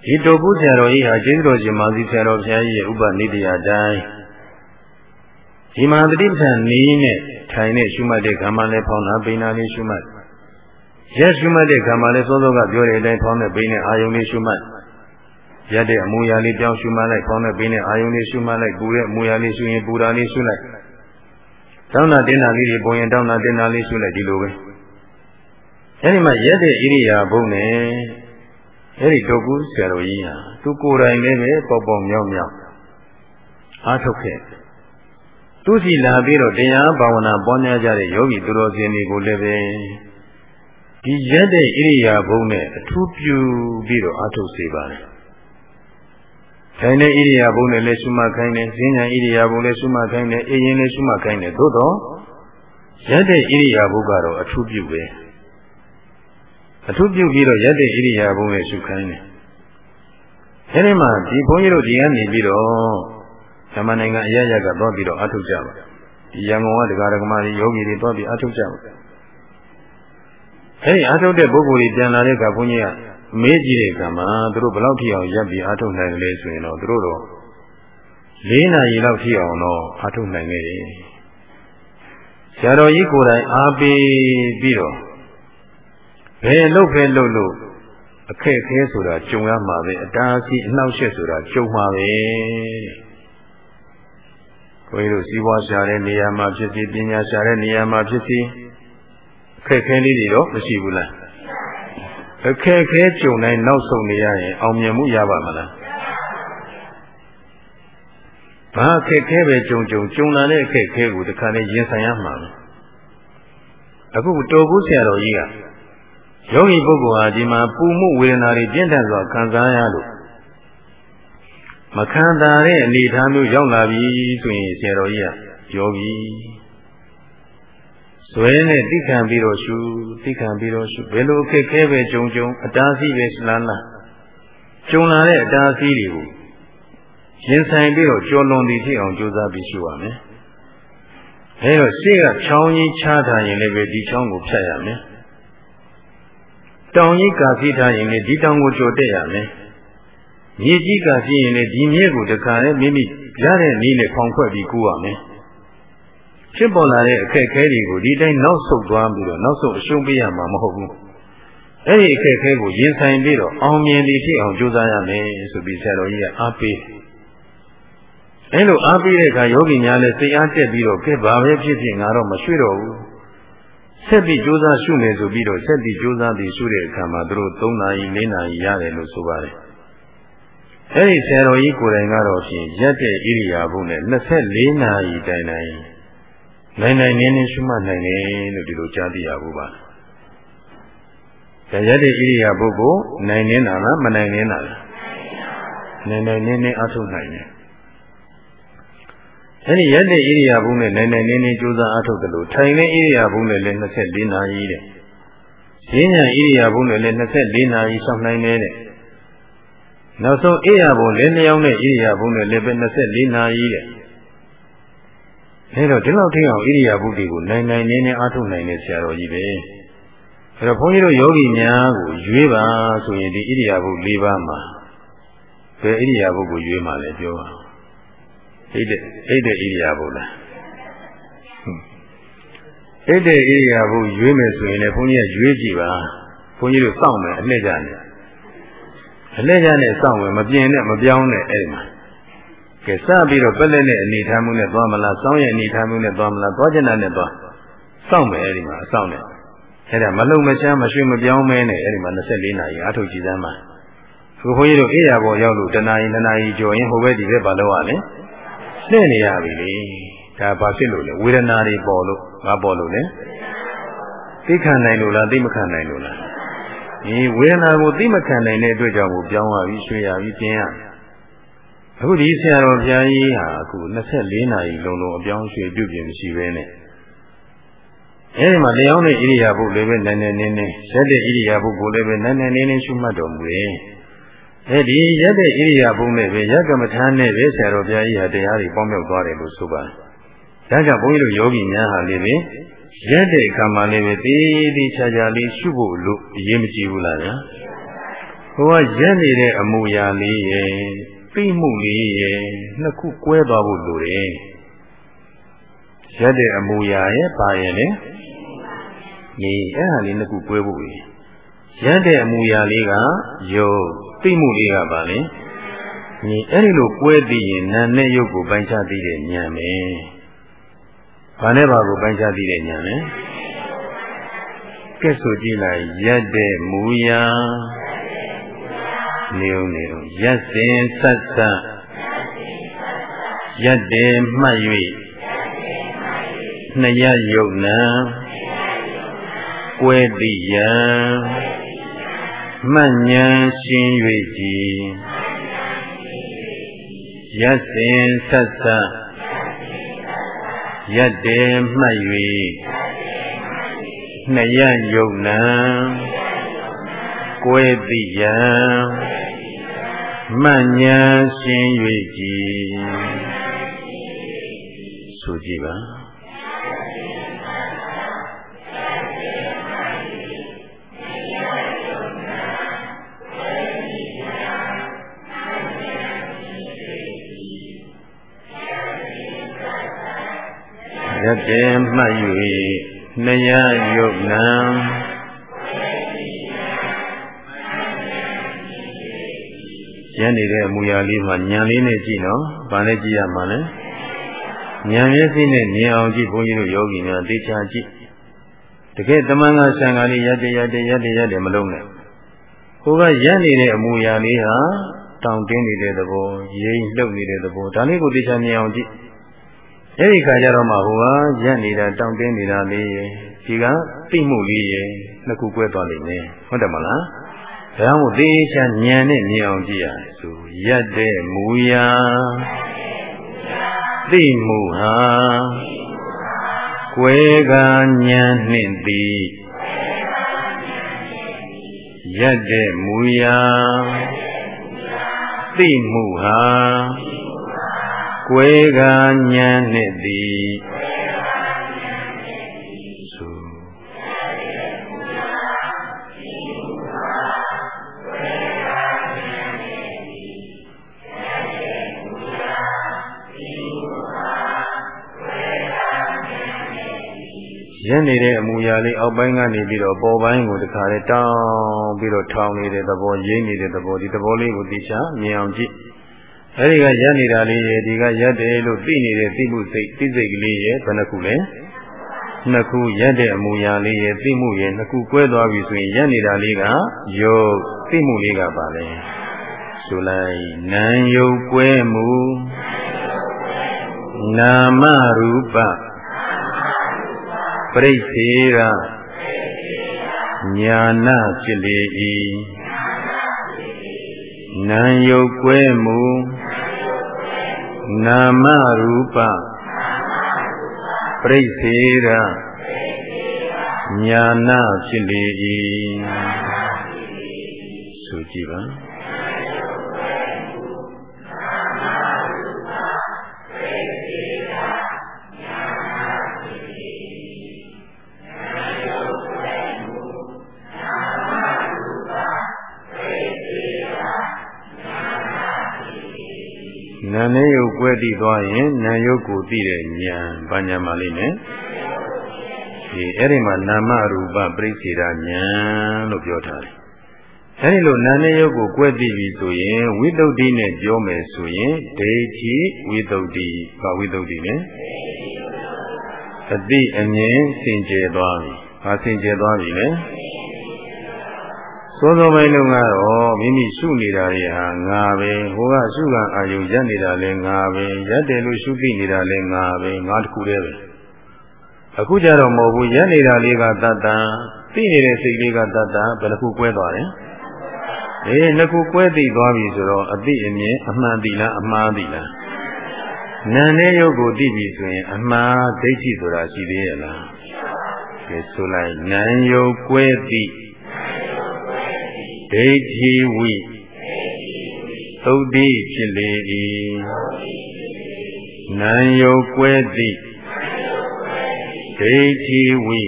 ဒီတုပုဆရာတော်ကြီးဟာကျေးဇူးတော်ရှင်မာသီဆရာတော်ဘုရားကြီးရဲ့ဥပနိဒယတိုင်းဒီမှာတတိပ္ပံနီးနဲ့ထိုင်နဲ့ရှုမှတ်တဲ့ကမ္မလည်းဖောင်းတာပိန်တာလေးရှုမှတ်ရက်ရှုမှတ်တဲ့ကမ္မလည်းစောစောကပြောတဲ့အတိုင်းဖောင်းတဲ့ပိန်နဲ့အာယုံလေးရှုမှတ်ရက်တဲ့အမူအရာလေးပြောင်းရှုမှတ်လိုက်ဖောင်းတဲ့ပိန်နဲ့အာယုံလေးရှုမှတ်လိုက်ပူတဲ့အမူအရာလေးရှုရင်ပူတာလေးရှုလိုက် တောင်းတာတင်းတာလေးတွေပုံရင်တောင်းတာတင်းတာလေးရှုလိုက်ဒီလိုပဲအဲဒီမှာရက်တဲ့ဣရိယာပုနဲ့အဲဒီဒုက္ခဆရာတော်ကြီးဟာသူကိုယ်တိုင်လည်းပဲပေါပေါမြောက်မြောက်အားထုတ်ခဲ့သူစီလာပြီးတော့တရားဘာဝနာပွားများကြတဲ့ယောဂီသူတော်စင်တွေကိုလည်းပဲဒီရက်တဲ့ဣရိယာပုနဲ့အထူးပြုပြီးတော့အားထုတ်စေပါတယ် ခိုင်းတဲ့ဣရိယာပုနဲ့လည်းရှုမှတ်ခိုင်းတယ်ဈဉ္ညာဣရိယာပုလည်းရှုမှတ်ခိုင်းတယ်အေရင်လည်းရှုမှတ်ခိုင်းတယ်သို့တော့ရက်တဲ့ဣရိယာပုကတော့အထူးပြုပဲအထူးပြုပြီးတော့ရက်တဲ့ဣရိယာပုနဲ့ရှုခိုင်းတယ်အဲဒီမှာဒီဘုန်းကြီးတို့ဒီကနေပြီးတော့ဓမ္မနိုင်ငံအရရကသွားပြီးတော့အထုတ်ကြပါဒီရန်ကုန်ကဒကာဒကမတွေယောဂီတွေသွားပြီးအထုတ်ကြပါအဲဒီအထုတ်တဲ့ပုဂ္ဂိုလ်တွေပြန်လာတဲ့အခါဘုန်းကြီးက မေးကြည့်တဲ့အခါမှာသူတို့ဘယ်လောက်ထိအောင်ရပ်ပြီးအထုတ်နိုင်လဲဆိုရင်တော့သူတို့တော့၄နာရီလောက်ထိအောင်တော့အထုတ်နိုင်ခဲ့တယ်ဆရာတော်ကြီးကိုယ်တိုင်အားပေးပြီးတော့ဘယ်လုပ်ဖဲလုပ်လို့အခက်အခဲဆိုတာကြုံရမှာပဲအတားအဆီးအနှောက်အယှက်ဆိုတာကြုံမှာပဲခွေးတို့စီးပွားရှာတဲ့နေရာမှာဖြစ်စီပညာရှာတဲ့နေရာမှာဖြစ်စီအခက်အခဲလေးတွေတော့မရှိဘူးလား အခက်အခဲကြုံတိုင်းနောက်ဆုံးနေရရင်အောင်မြင်မှုရပါမလားဘာအခက်အခဲပဲကြုံကြုံကြုံလာတဲ့အခက်အခဲကိုတခါနဲ့ရင်ဆိုင်ရမှာအခုတော်ကူးဆရာတော်ကြီးကယောဂီပုဂ္ဂိုလ်ဟာဒီမှာပူမှုဝေဒနာတွေပြင်းထန်စွာခံစားရလို့မခံတာတဲ့အနေအထားမျိုးရောက်လာပြီဆိုရင်ဆရာတော်ကြီးကယောဂီ ဇွဲနဲ့သိခံပြီးတော့ရှုသိခံပြီးတော့ရှုဘယ်လိုအခက်ခဲပဲကြုံကြုံအတားဆီးပဲလှမ်းလာကြုံလာတဲ့အတားဆီးတွေကိုရင်ဆိုင်ပြီးတော့ကြော်လွန်သည်ဖြစ်အောင်ကြိုးစားပြီးရှုရမယ်အဲတော့ရှေ့ကချောင်းကြီးချားထားရင်လည်းပဲဒီချောင်းကိုဖြတ်ရမယ်တောင်ကြီးကာစီထားရင်လည်းဒီတောင်ကိုကြော်တက်ရမယ်မြေကြီးကာစီရင်လည်းဒီမြေကိုတခါနဲ့မိမိရတဲ့နည်းနဲ့ဖောင်ခွက်ပြီးကူးရမယ် ဖြစ်ပေါ်လာတဲ့အခက်အခဲတွေကိုဒီတိုင်းနောက်ဆုတ်သွားပြီးတော့နောက်ဆုတ်အရှုံးပေးရမှာမဟုတ်ဘူးအဲ့ဒီအခက်အခဲကိုရင်ဆိုင်ပြီးတော့အောင်မြင်သည်ဖြစ်အောင်ကြိုးစားရမယ်ဆိုပြီးဆရာတော်ကြီးကအားပေးအဲ့လိုအားပေးတဲ့အခါယောဂီများလည်းစိတ်အားတက်ပြီးတော့ကဲဘာပဲဖြစ်ဖြစ်ငါတော့မရွှေ့တော့ဘူးဆက်ပြီးကြိုးစားရှုမယ်ဆိုပြီးတော့ဆက်ပြီးကြိုးစားပြီးရှုတဲ့အခါမှာသူတို့3နာရီ4နာရီရတယ်လို့ဆိုပါတယ်အဲဒီဆရာတော်ကြီးကိုယ်တိုင်ကတော့ဖြင့်ရက်တဲ့ဣရိယာပုနဲ့24နာရီတိုင်တိုင် နိုင်နိုင်နေနေရှုမှတ်နိုင်တယ်လို့ဒီလိုကြားသိရဘူးပါဒါရက်တဲ့ဣရိယာပုကိုနိုင်နေတာလားမနိုင်နေတာလားနိုင်နိုင်နေနေအထုတ်နိုင်တယ်အဲဒီရက်တဲ့ဣရိယာပုနဲ့နိုင်နိုင်နေနေကြိုးစားအထုတ်တယ်လို့ထိုင်တဲ့ဣရိယာပုနဲ့လည်း24နာရီတဲ့ဈဉ္ညာဣရိယာပုနဲ့လည်း24နာရီစောင့်နိုင်တယ်တဲ့နောက်ဆုံးအိယာဘုံလည်းလျောင်းတဲ့ဣရိယာဘုံနဲ့လည်းပဲ24နာရီတဲ့ အဲတော့ဒီလောက်ထိအောင်ဣရိယာပုတွေကိုနိုင်နိုင်နေနေအားထုတ်နိုင်တဲ့ဆရာတော်ကြီးပဲအဲတော့ဘုန်းကြီးတို့ယောဂီများကိုရွေးပါဆိုရင်ဒီဣရိယာပု၄ပါးမှာဘယ်ဣရိယာပုကိုရွေးမှလဲပြောပါဣတဲ့ဣတဲ့ဣရိယာပုလားဣတဲ့ဣရိယာပုရွေးမယ်ဆိုရင်လည်းဘုန်းကြီးကရွေးကြည့်ပါဘုန်းကြီးတို့စောင့်မယ်အနှစ်ကြနေအလဲကြနဲ့စောင့်ဝင်မပြင်းနဲ့မပြောင်းနဲ့အဲ့ဒီမှာ ကဲစပြီးတော့ပက်လက်နဲ့အနေထားမှုနဲ့သွားမလားစောင်းရဲ့အနေထားမှုနဲ့သွားမလားသွားကျင်တာနဲ့သွားစောင့်မယ်အဲ့ဒီမှာအဆောင်နဲ့အဲ့ဒါမလုံမချမ်းမရွှေ့မပြောင်းမဲနဲ့အဲ့ဒီမှာ24နာရီအထုတ်ကြည့်စမ်းပါအခုခွန်ကြီးတို့အေးရပေါ်ရောက်လို့တနာရီနှစ်နာရီကျော်ရင်ဟိုဘက်ဒီဘက်ဘာလို့ရလဲလှည့်နေရပြီလေဒါဘာဖြစ်လို့လဲဝေဒနာတွေပေါ်လို့ငါပေါ်လို့လဲသိခံနိုင်လို့လားသိမခံနိုင်လို့လားဒီဝေဒနာကိုသိမခံနိုင်တဲ့အတွက်ကြောင့်ကိုပြောင်းရပြီးရွှေ့ရပြီးပြင်းရ အခုဒီဆရာတော်ဘုရားကြီးဟာအခု24နာရီလုံးလုံးအပြောင်းရွှေ့ပြုပြင်မရှိဘဲနဲ့အဲဒီမှာလျောင်းတဲ့ဣရိယာပုလည်းပဲနည်းနည်းနည်းနည်းရက်တဲ့ဣရိယာပုကိုလည်းပဲနည်းနည်းနည်းနည်းရှုမှတ်တော်မူတယ်အဲဒီရက်တဲ့ဣရိယာပုနဲ့ပဲရက်ကမ္မထာနဲ့ပဲဆရာတော်ဘုရားကြီးဟာတရားတွေပေါင်းမြောက်သွားတယ်လို့ဆိုပါတယ်။ဒါကြောင့်ဘုန်းကြီးတို့ယောဂီများဟာလည်းပဲရက်တဲ့အခါမှလည်းပဲတေးသေးချာချာလေးရှုဖို့လို့အရေးမကြီးဘူးလားဗျာ။ဟိုကရက်နေတဲ့အမူအရာလေးရဲ့ သိမှုလေးရဲ့နှစ်ခုကွဲသွားဖို့လိုတယ်။ရက်တဲ့အမူအရာရဲ့ပါရဲ့လေ။ညီအဲ့ဟာလေးနှစ်ခုကွဲဖို့ကြီး။ရက်တဲ့အမူအရာလေးကယုတ်သိမှုလေးကပါလေ။ညီအဲ့ဒီလိုကွဲသိရင်နာနဲ့ယုတ်ကိုပိုင်းခြားသိတဲ့ဉာဏ်ပဲ။ဘာနဲ့ဘာကိုပိုင်းခြားသိတဲ့ညာလဲကဲဆိုကြည့်လိုက်ရက်တဲ့မူရာ နေုံနေုံရက်စင်ဆက်ဆက်ရက်တဲ့မှတ်၍နှစ်ရယုတ်နံကွဲတိယံမှတ်ဉဏ်ရှင်း၍ကြည်ရက်စင်ဆက်ဆက်ရက်တယ်မှတ်၍နှစ်ရယုတ်နံကွဲတိယံ မှတ်ဉဏ်ရှင်း၍ကြည်ဆိုကြည့်ပါရတေမှတ်၍နယယုတ်နံ ရနေတဲ့အမူအရာလေးမှာညံလေးနဲ့ကြည့်နော်။ဘာနဲ့ကြည့်ရမှာလဲ။ညံမျက်စိနဲ့မြင်အောင်ကြည့်ဘုန်းကြီးတို့ယောဂီများသိချာကြည့်။တကယ်တမန်ကဆံဃာလေးရက်တရက်တရက်တရက်တမလုံးနဲ့။ဟိုကရက်နေတဲ့အမူအရာလေးဟာတောင်တင်းနေတဲ့သဘော၊ရိမ့်လှုပ်နေတဲ့သဘောဒါလေးကိုသိချာမြင်အောင်ကြည့်။အဲ့ဒီခါကျတော့မှဟိုကရက်နေတာတောင့်တင်းနေတာလေးရယ်ဒီကသိမှုလေးရယ်နှစ်ခုကွဲသွားလိမ့်မယ်ဟုတ်တယ်မလား ဒါကြောင့်မို့သေချာဉာဏ်နဲ့မြင်အောင်ကြည့်ရဆိုရက်တဲ့မူရာသိမှုဟာကွဲကဉာဏ်နှင့်သည်ရက်တဲ့မူရာသိမှုဟာကွဲကဉာဏ်နှင့်သည် ရနေတဲ့အမူအရာလေးအောက်ပိုင်းကနေပြီးတော့ပေါ်ပိုင်းကိုတခါလေတောင်းပြီးတော့ထောင်နေတဲ့သဘောရင်းနေတဲ့သဘောဒီသဘောလေးကိုသိချာမြင်အောင်ကြည့်အဲဒီကရက်နေတာလေးရဲ့ဒီကရက်တယ်လို့သိနေတဲ့သိမှုစိတ်သိစိတ်ကလေးရဲ့ဘယ်နှခုလဲနှစ်ခုရက်တဲ့အမူအရာလေးရဲ့သိမှုရဲ့နှစ်ခုကွဲသွားပြီဆိုရင်ရက်နေတာလေးကယုတ်သိမှုလေးကပါလဲဆိုလိုက်နာယုတ်ကွဲမှုနာမရူပပ ရိသေရညာနာဖြစ်လေ၏နာယုတ်ကွဲမှုနာမရူပပရိသေရညာနာဖြစ်လေ၏ဆိုကြည့်ပါ နာနဲ့ယုတ်ကွဲတည်သွားရင်နာယုတ်ကိုသိတဲ့ဉာဏ်ဘာဉာဏ်ပါလိမ့်မယ်ဒီအဲ့ဒီမှာနာမရူပပရိစ္ဆေဒဉာဏ်လို့ပြောထားတယ်အဲဒီလိုနာနဲ့ယုတ်ကိုကွဲသိပြီဆိုရင်ဝိတုဒ္ဓိနဲ့ပြောမယ်ဆိုရင်ဒိဋ္ဌိဝိတုဒ္ဓိဘာဝိတုဒ္ဓိလဲအတိအမြင်စင်ကြယ်သွားပြီဘာစင်ကြယ်သွားပြီလဲ စောစောပိုင်းလုံးကတော့မိမိရှုနေတာတွေဟာငါပဲဟိုကရှုကံအာယုရက်နေတာလဲငါပဲရက်တယ်လို့ရှုသိနေတာလဲငါပဲငါတခုတည်းပဲအခုကျတော့မဟုတ်ဘူးရက်နေတာလေးကတတ္တသိနေတဲ့စိတ်လေးကတတ္တဘယ်နှခုကွဲသွားတယ်အေးနှစ်ခုကွဲသိသွားပြီဆိုတော့အတိအမြင်အမှန်သိလားအမှားသိလားနာနဲ့ယုတ်ကိုသိပြီဆိုရင် အမှားဒိဋ္ဌိဆိုတာရှိသေးရဲ့လားကဲဆိုလိုက်နာယုတ်ကွဲသိ ဒိဋ္ဌိဝိသုတ်တိဖြစ်လေ၏နံယုတ်ကွဲတိဒိဋ္ဌိဝိ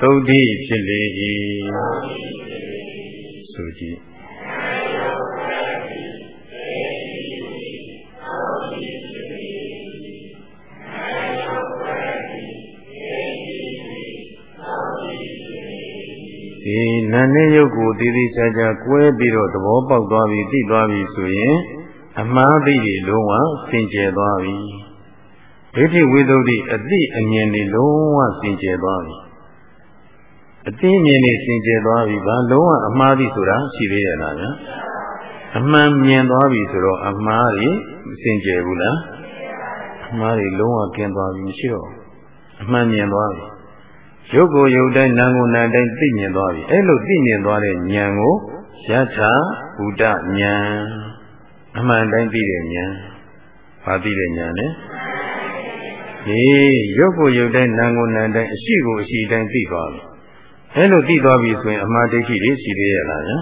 သုတ်တိဖြစ်လေ၏ဆိုကြည့် ဒီနာနဲ့ရုပ်ကိုတည်တည်ချာချာကွဲပြီးတော့သဘောပေါက်သွားပြီသိသွားပြီဆိုရင် အမှားသိတွေလုံးဝစင်ကြယ်သွားပြီဒိဋ္ဌိဝိသုဒ္ဓိအတိအမြင်တွေလုံးဝစင်ကြယ်သွားပြီအသိမြင်တွေစင်ကြယ်သွားပြီဘာလုံးဝအမှားသည်ဆိုတာရှိသေးရဲ့လားဗျာအမှန်မြင်သွားပြီဆိုတော့အမှားတွေမစင်ကြယ်ဘူးလားအမှားတွေလုံးဝကျင်းသွားပြီမရှိတော့အမှန်မြင်သွားပြီ ရုပ်ကိုရုပ်တိုင်းနာမ်ကိုနာမ်တိုင်းသိမြင်သွားပြီအဲ့လိုသိမြင်သွားတဲ့ဉာဏ်ကိုယထာဘုဒ္ဓဉာဏ်အမှန်တိုင်းသိတဲ့ဉာဏ်ဘာသိတဲ့ဉာဏ်လဲဟေးရုပ်ကိုရုပ်တိုင်းနာမ်ကိုနာမ်တိုင်းအရှိကိုအရှိတိုင်းသိသွားပြီအဲ့လိုသိသွားပြီဆိုရင်အမှားဒိဋ္ဌိတွေရှိသေးရဲ့လားဗျာ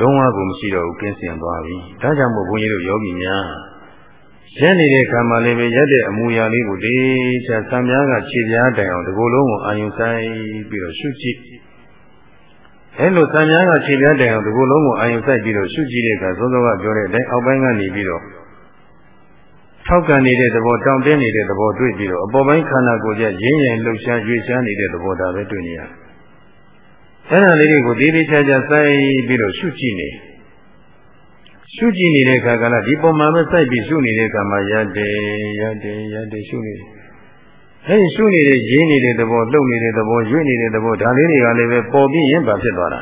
လုံးဝကိုမရှိတော့ဘူးကင်းစင်သွားပြီဒါကြောင့်မို့ဘုန်းကြီးတို့ယောဂီများ ရက်နေတဲ့ခါမှလည်းပဲရက်တဲ့အမူအရာလေးကိုတေချာသံများကခြေပြားတိုင်အောင်ဒီကိုယ်လုံးကိုအာယုံဆိုင်ပြီးတော့ရှုကြည့်အဲလိုသံများကခြေပြားတိုင်အောင်ဒီကိုယ်လုံးကိုအာယုံဆိုင်ပြီးတော့ရှုကြည့်တဲ့အခါသောသောကပြောတဲ့အတိုင်းအောက်ပိုင်းကနေပြီးတော့ထောက်ကန်နေတဲ့သဘောတောင့်တင်းနေတဲ့သဘောတွေ့ပြီးတော့အပေါ်ပိုင်းခန္ဓာကိုယ်ကျရင်းရင်လှုပ်ရှားရွေ့ရှားနေတဲ့သဘောဒါပဲတွေ့နေရတယ်အဲ့ဒါလေးတွေကိုသေးသေးချာချာစိုက်ပြီးတော့ရှုကြည့်နေ ရှုကြည့်နေတဲ့အခါကလည်းဒီပုံမှန်ပဲစိုက်ပြီးရှုနေတဲ့အခါမှာရတယ်ရတယ်ရတယ်ရှုနေတယ်အဲ့ဒီရှုနေတဲ့ရင်းနေတဲ့သဘောလှုပ်နေတဲ့သဘောရွေ့နေတဲ့သဘောဒါလေးတွေကလည်းပဲပေါ်ပြီးရင်ပါဖြစ်သွားတာ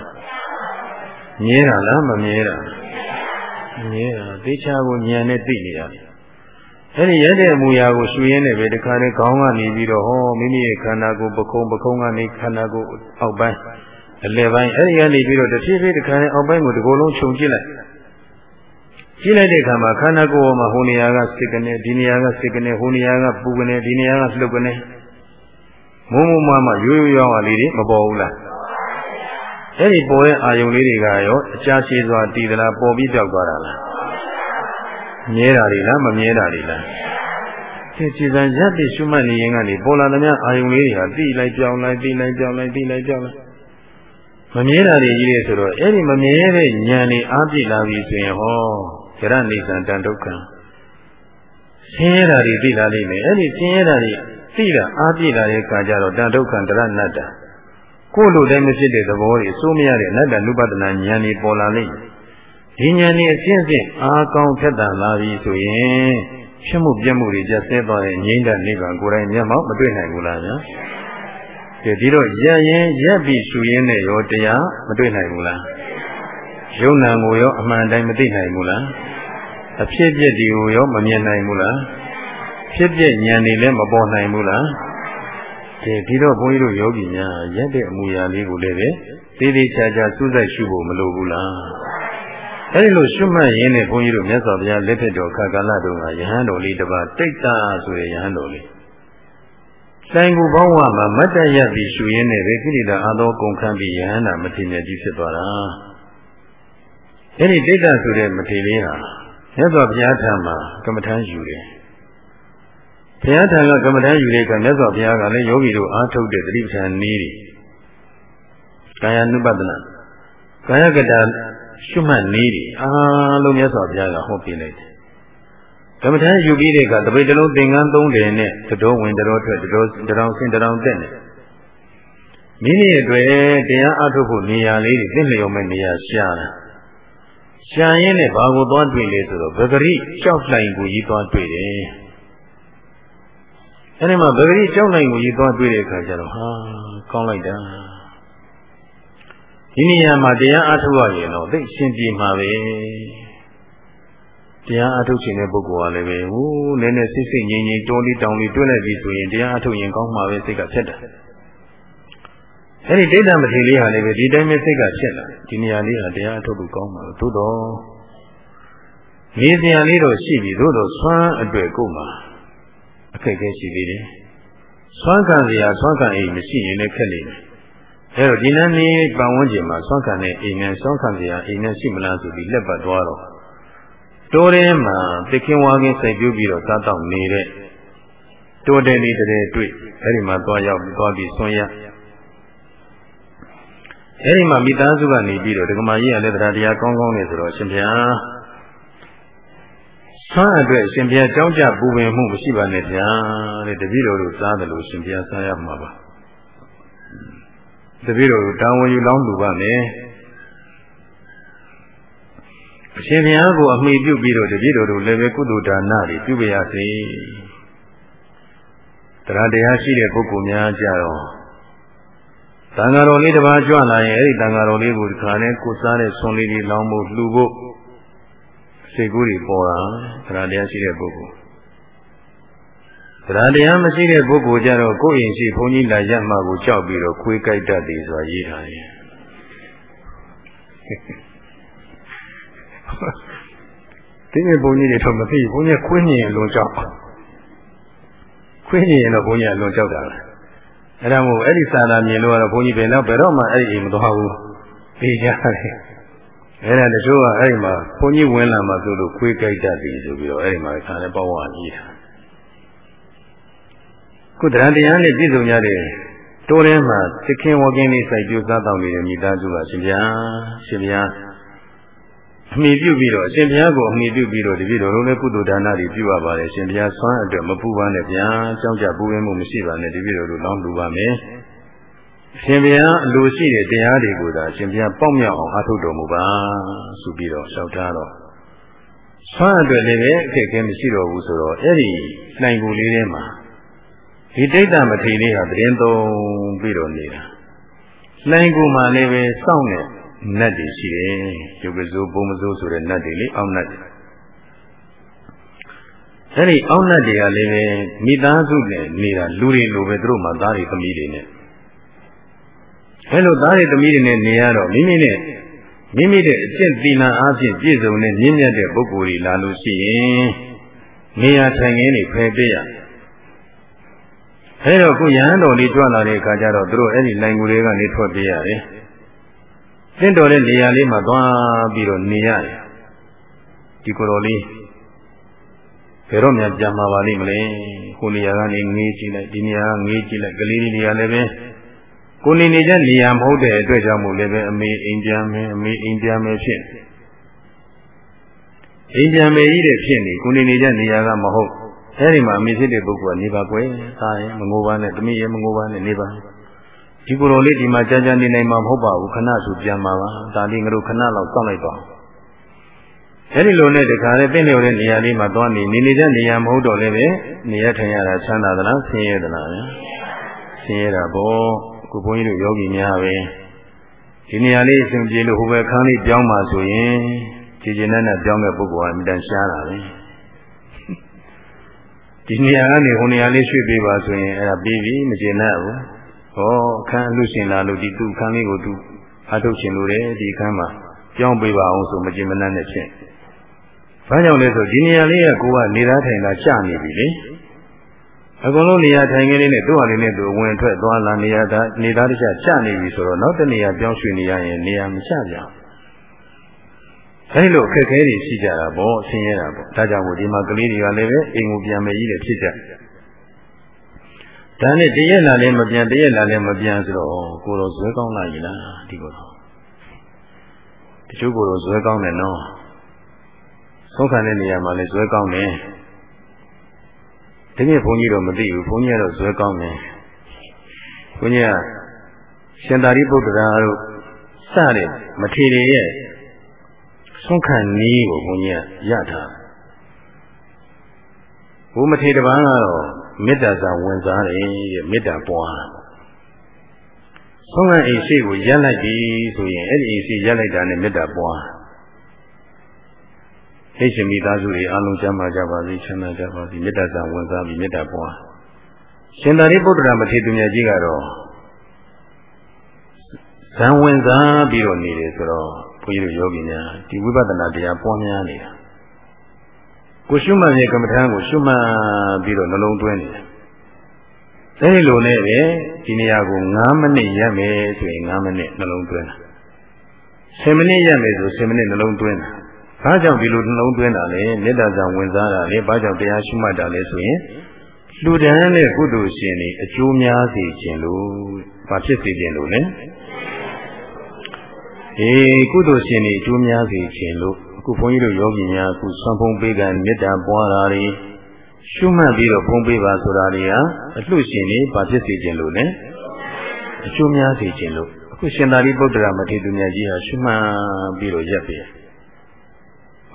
မြဲတာလားမမြဲတာမြဲတာသိချာကိုဉာဏ်နဲ့သိနေရတယ်အဲ့ဒီရတဲ့အမူအရာကိုရှုရင်းနဲ့ပဲတခါတည်းခေါင်းကနေပြီးတော့ဟောမိမိရဲ့ခန္ဓာကိုယ်ပခုံးပခုံးကနေခန္ဓာကိုယ်အောက်ပိုင်းအလယ်ပိုင်းအဲ့ဒီကနေပြီးတော့တစ်ဖြည်းဖြည်းတစ်ခါနဲ့အောက်ပိုင်းကိုဒီကိုယ်လုံးခြုံကြည့်လိုက် ကြည့်လိုက်တဲ့အခါမှာခန္ဓာကိုယ်ပေါ်မှာဟိုနေရာကစိတ်ကနေဒီနေရာကစိတ်ကနေဟိုနေရာကပူကနေဒီနေရာကလှုပ်ကနေမုံမုံမမရိုးရိုးရောင်းအောင်လေးတွေမပေါ်ဘူးလားအဲ့ဒီပေါ်တဲ့အာယုံလေးတွေကရောအကြာရှည်စွာတည်သလားပေါ်ပြီးပြောက်သွားတာလားမြဲတာတွေလားမမြဲတာတွေလားဒီကြည်စံရပ်ပြီးရှုမှတ်နေရင်ကနေပေါ်လာသမျှအာယုံလေးတွေဟာတိလိုက်ပြောင်းလိုက်တိလိုက်ပြောင်းလိုက်တိလိုက်ပြောင်းလိုက်မမြဲတာတွေကြီးလေဆိုတော့အဲ့ဒီမမြဲတဲ့ဉာဏ်นี่အားပြည့်လာပြီဆိုရင်ဟော ရဏနေသံတန်ဒုက္ခဆင်းရဲတာတွေသိလာလိမ့်မယ်အဲ့ဒီဆင်းရဲတာတွေသိတာအားပြည့်လာတဲ့အခါကျတော့တန်ဒုက္ခတရဏတ္တကိုယ်လိုတည်းမဖြစ်တဲ့သဘောတွေစိုးမရတဲ့အနတ္တနုပဒနာဉာဏ်นี่ပေါ်လာလိမ့်မယ်ဒီဉာဏ်นี่အစဉ်စဉ်အားကောင်းထက်သန်လာပြီဆိုရင်ဖြစ်မှုပြက်မှုတွေကျဆဲသွားတဲ့ငြိမ့်တဲ့နိဗ္ဗာန်ကိုယ်တိုင်မျက်မှောက်မတွေ့နိုင်ဘူးလားဗျာကဲဒီတော့ရက်ရင်ရက်ပြီးရှူရင်းနဲ့ရောတရားမတွေ့နိုင်ဘူးလား ယုံနာကိုရောအမှန်တိုင်းမသိနိုင်ဘူးလားအဖြစ်ပြက်ဒီကိုရောမမြင်နိုင်ဘူးလားဖြစ်ပြက်ဉာဏ်တွေလည်းမပေါ်နိုင်ဘူးလားကဲဒီတော့ဘုန်းကြီးတို့ယောဂီများရက်တဲ့အမူအရာလေးကိုလည်းပဲသေးသေးချာချာစူးစိုက်ရှုဖို့မလိုဘူးလားအဲဒီလိုရှုမှတ်ရင်းနဲ့ဘုန်းကြီးတို့မြတ်စွာဘုရားလက်ထက်တော်ခါကာလတုန်းကယဟန်တော်လေးတစ်ပါးတိတ်တာဆိုတဲ့ယဟန်တော်လေးတိုင်ကိုဘောင်းဝမှာမတ်တရပြီးရှူရင်းနဲ့ပဲကိလေသာအသောကုန်ခံပြီးယဟန္တာမထေရကြီးဖြစ်သွားတာ အဲ့ဒီဒိဋ္ဌဆိုတဲ့မထေလေးဟာမြတ်စွာဘုရားထံမှာကမ္မထမ်းယူတယ်ဘုရားထံကကမ္မထမ်းယူတဲ့အခါမြတ်စွာဘုရားကလည်းယောဂီတို့အားထုတ်တဲ့တိပ္ပံနည်းတွေကာယ ानु ပဒနာကာယကတာရှုမှတ်နည်းတွေအားလုံးမြတ်စွာဘုရားကဟောပြလိုက်တယ်ကမ္မထာယူပြီးတဲ့အခါတပိတ်တလုံးသင်္ကန်းသုံးတယ်နဲ့တတော်ဝင်တတော်ထွက်တတော်တတော်ဆင်းတတော်တက်နေမိမိအတွက်တရားအထုတ်ဖို့နေရာလေးတွေသိလျော်မဲ့နေရာရှာတာ ရှာရင်းနဲ့ဘာကိုသွားတွေ့လဲဆိုတော့ဗဂရိကြောက်လှိုင်ကိုကြီးသွားတွေ့တယ်အဲဒီမှာဗဂရိကြောက်လှိုင်ကိုကြီးသွားတွေ့တဲ့အခါကျတော့ဟာကောင်းလိုက်တာဒီနေရာမှာတရားအထုတ်ရရင်တော့သိရှင်ပြေမှာပဲတရားအထုတ်ခြင်းတဲ့ပုဂ္ဂိုလ်ကလည်းပဲဟိုးနည်းနည်းစိတ်စိတ်ငြိမ်ငြိမ်တောလေးတောင်လေးတွဲလိုက်ပြီဆိုရင်တရားအထုတ်ရင်ကောင်းမှာပဲစိတ်ကဖြစ်တယ် အဲ့ဒီဒိဋ္ဌမထေလေးဟာလည်းပဲဒီတိုင်းပဲစိတ်ကဖြစ်လာဒီနေရာလေးဟာတရားအထုတ်လို့ကောင်းမှာသို့တော့နေစရာလေးတော့ရှိပြီသို့တော့ဆွမ်းအတွေ့ကိုမှအခက်အခဲရှိသေးတယ်ဆွမ်းခံစရာဆွမ်းခံအိမ်မရှိရင်လည်းခက်နေတယ်အဲ့တော့ဒီနန်းနေပတ်ဝန်းကျင်မှာဆွမ်းခံတဲ့အိမ်နဲ့ဆွမ်းခံစရာအိမ်နဲ့ရှိမလားဆိုပြီးလက်ပတ်သွားတော့တိုးထဲမှာသခင်ဝါကင်းစိုက်ပြုပြီးတော့စားတော့နေတဲ့တိုးတဲ့လေးတဲ့တွေ့အဲ့ဒီမှာသွားရောက်သွားပြီးဆွံ့ရ အဲ့ဒီမှာမိသားစုကနေပြီးတော့ဒကမာကြီးကလည်းတရားတရားကောင်းကောင်းနေဆိုတော့ရှင်ဘုရားဆွမ်းအတွက်ရှင်ဘုရားကြောင်းကြပူပင်မှုမရှိပါနဲ့ဗျာတဲ့တပည့်တော်တို့စားတယ်လို့ရှင်ဘုရားစားရမှာပါတပည့်တော်တို့တာဝန်ယူလောင်းလူပါမယ်အရှင်ဘုရားကိုအမိပြုပြီးတော့တပည့်တော်တို့လည်းပဲကုသိုလ်ဒါနတွေပြုပါရစေတရားတရားရှိတဲ့ပုဂ္ဂိုလ်များကြတော့ တန်ဃာတော်လေးတစ်ပါးကြွလာရင်အဲ့ဒီတန်ဃာတော်လေးကိုဒီခါနဲ့ကိုစားတဲ့ဆွန်လေးတွေလောင်းဖို့လှူဖို့စိတ်ကူးတွေပေါ်တာတရားတရားရှိတဲ့ပုဂ္ဂိုလ်တရားတရားမရှိတဲ့ပုဂ္ဂိုလ်ကြတော့ကိုယ့်ရင်ရှိဘုန်းကြီးလာရမှကိုကြောက်ပြီးတော့ခွေးကြိုက်တတ်တယ်ဆိုတာရေးထားတယ်ဒီနေ့ဘုန်းကြီးတွေတော့မသိဘုန်းကြီးခွေးမြင်အလွန်ကြောက်ခွေးမြင်ရင်တော့ဘုန်းကြီးအလွန်ကြောက်တာလား အဲ့ဒါမို့အဲ့ဒီစာသာမြင်လို့ကတော့ဘုန်းကြီးဘယ်တော့ဘယ်တော့မှအဲ့ဒီအိမ်မသွားဘူးသိကြတယ်အဲ့ဒါတချို့ကအဲ့ဒီမှာဘုန်းကြီးဝင်လာမှဆိုလို့ခွေးကြိုက်တတ်ပြီဆိုပြီးတော့အဲ့ဒီမှာခါနဲ့ပေါ့ဝါကြီးတာခုတရားတရားနဲ့ပြည့်စုံကြတဲ့တိုးထဲမှာသခင်ဝကင်းလေးစိုက်ပြစားတောင်းနေတဲ့မိသားစုကရှင်ဗျာရှင်ဗျာ အမိပြုပြီးတော့အရှင်ဘုရားကိုအမိပြုပြီးတော့တပည့်တော်တို့လည်းကုသိုလ်ဒါနတွေပြုရပါတယ်ရှင်ဘုရားဆွမ်းအတွက်မပူပါနဲ့ဗျာကြောင်းကြပူရင်းမှုမရှိပါနဲ့တပည့်တော်တို့လောင်းလူပါမယ်ရှင်ဘုရားအလိုရှိတဲ့တရားတွေကိုသာရှင်ဘုရားပေါက်မြောက်အောင်အားထုတ်တော်မူပါဆိုပြီးတော့လျှောက်ထားတော့ဆွမ်းအတွက်လည်းပဲအခက်အခဲမရှိတော့ဘူးဆိုတော့အဲ့ဒီနိုင်ကူလေးထဲမှာဒီတိတ်တမထေလေးဟာတရင်သုံးပြီးတော့နေတာနိုင်ကူမှာလည်းပဲစောင့်နေ နတ်တွေရှိတယ်ယုတ်ကစိုးပုံမစိုးဆိုတဲ့နတ်တွေလေအောက်နတ်အဲ့ဒီအောက်နတ်တွေကလည်းပဲမိသားစုနဲ့နေတာလူတွေလိုပဲသူတို့မှသားတွေသမီးတွေနဲ့အဲ့လိုသားတွေသမီးတွေနဲ့နေရတော့မိမိနဲ့မိမိတဲ့အကျင့်သီလအားဖြင့်ပြည့်စုံတဲ့မြင့်မြတ်တဲ့ပုဂ္ဂိုလ်တွေလာလို့ရှိရင်နေရာထိုင်ခင်းတွေဖယ်ပေးရအဲ့တော့ခုရဟန်းတော်လေးကြွလာတဲ့အခါကျတော့သူတို့အဲ့ဒီနိုင်ကူတွေကနေထွက်ပေးရတယ် သင့်တော်တဲ့နေရာလေးမှာသွားပြီးတော့နေရတယ်ဒီကိုယ်တော်လေးဘယ်တော့မှပြန်มาပါလိမ့်မလဲကိုနေရာကနေငေးကြည့်လိုက်ဒီနေရာကငေးကြည့်လိုက်ကလေးလေးနေရာလည်းပဲကိုနေနေချက်နေရာမဟုတ်တဲ့အတွက်ကြောင့်မို့လည်းပဲအမေအိမ်ပြန်မယ်အမေအိမ်ပြန်မယ်ဖြစ်အိမ်ပြန်မယ်ကြီးတဲ့ဖြစ်နေကိုနေနေချက်နေရာကမဟုတ်အဲဒီမှာအမေဖြစ်တဲ့ပုဂ္ဂိုလ်ကနေပါကွယ်သားရင်မငိုပါနဲ့သမီးရင်မငိုပါနဲ့နေပါ ဒီကိုယ်တော်လေးဒီမှာကြာကြာနေနိုင်မှာမဟုတ်ပါဘူးခဏဆိုပြန်ပါပါဒါလေးငါတို့ခဏလောက်စောင့်လိုက်ပါအဲဒီလိုနဲ့တခါလေတင့်လျော်တဲ့နေရာလေးမှာသွားနေနေနေတဲ့နေရာမဟုတ်တော့လည်းပဲနေရထိုင်ရတာချမ်းသာသလားဆင်းရဲသလားဆင်းရဲတာပေါ့အခုဘုန်းကြီးတို့ယောဂီများပဲဒီနေရာလေးအစဉ်ပြေလို့ဟိုဘက်ခန်းလေးပြောင်းပါဆိုရင်ကြည်ကျင်နဲ့ပြောင်းတဲ့ပုဂ္ဂိုလ်ကအမြဲတမ်းရှားတာပဲဒီနေရာကနေဟိုနေရာလေးရွှေ့ပေးပါဆိုရင်အဲ့ဒါပြီးပြီမကျေနပ်ဘူး ဟောအခန်းလူရှင်လာလို့ဒီသူ့အခန်းလေးကိုသူအထုတ်ရှင်လို့တယ်ဒီအခန်းမှာပြောင်းပေးပါအောင်ဆိုမကြင်မနှံ့နဲ့ဖြင့်ဘာကြောင့်လဲဆိုဒီနေရာလေးကကိုကနေသားထိုင်တာကြာနေပြီလေအကုန်လုံးနေရာထိုင်ခင်းလေးနဲ့သူ့ဟာလေးနဲ့သူဝင်ထွက်သွားလာနေရတာနေသားတခြားကြာနေပြီဆိုတော့နောက်တနေရာပြောင်းရွှေ့နေရရင်နေရာမချကြဘူးအဲဒီလိုအခက်အခဲတွေရှိကြတာပေါ့ဆင်းရဲတာပေါ့ဒါကြောင့်မို့ဒီမှာကလေးတွေကလည်းပဲအိမ်ကိုပြန်မယ်ကြီးတယ်ဖြစ်ကြ ဒါနဲ့တရက်လာလည်းမပြန်တရက်လာလည်းမပြန်ဆိုတော့ကိုယ်တော်ဇွဲကောင်းလာပြီလားဒီကိုယ်တော်တချို့ကိုယ်တော်ဇွဲကောင်းတယ်နော်ဆုံးခံတဲ့နေရာမှာလည်းဇွဲကောင်းတယ်ဒီနေ့ဘုန်းကြီးတော့မသိဘူးဘုန်းကြီးကတော့ဇွဲကောင်းတယ်ဘုန်းကြီးကရှင်သာရိပုတ္တရာတို့စတဲ့မထေရရဲ့ဆုံးခံနည်းကိုဘုန်းကြီးကရထားဘုမထေတပန်းကတော့ မေတ္တာစာဝင်စားတယ်ရဲ့မေတ္တာပွားဆုံးခံအိမ်ရှိကိုရက်လိုက်ပြီဆိုရင်အဲ့ဒီအိမ်ရှိရက်လိုက်တာနဲ့မေတ္တာပွားဟိတ်ရှင်မိသားစုတွေအလုံးကျမ်းမာကြပါစေချမ်းသာကြပါစေမေတ္တာစာဝင်စားပြီးမေတ္တာပွားရှင်သာရိပုတ္တရာမထေရသူမြတ်ကြီးကတော့ဇံဝင်စားပြီးတော့နေတယ်ဆိုတော့ဘုန်းကြီးတို့ယောဂီများဒီဝိပဿနာတရားပွားများနေတာ ကိုရှုမှတ်ရဲ့ကမ္မထာကိုရှုမှတ်ပြီးတော့နှလုံးသွင်းနေတယ်အဲဒီလိုနဲ့ပဲဒီနေရာကို9မိနစ်ရက်မယ်ဆိုရင်9မိနစ်နှလုံးသွင်းတာ10မိနစ်ရက်မယ်ဆို10မိနစ်နှလုံးသွင်းတာဘာကြောင့်ဒီလိုနှလုံးသွင်းတာလဲမေတ္တာကြောင့်ဝင်စားတာလဲဘာကြောင့်တရားရှုမှတ်တာလဲဆိုရင်လူတန်းတဲ့ကုသိုလ်ရှင်တွေအကျိုးများစေခြင်းလို့ဘာဖြစ်စေခြင်းလို့လဲအေးကုသိုလ်ရှင်တွေအကျိုးများစေခြင်းလို့အ ခုဘုန်းကြီးတို့ယောဂီများအခုဆွမ်းဖုံးပေးကမေတ္တာပွားတာတွေရှုမှတ်ပြီးတော့ဖုံးပေးပါဆိုတာတွေဟာအလှရှင်တွေဘာဖြစ်စေခြင်းလို့လဲအကျိုးများစေခြင်းလို့အခုရှင်သာရိပုတ္တရာမထေရသူမြတ်ကြီးဟာရှုမှတ်ပြီးတော့ရက်ပြီ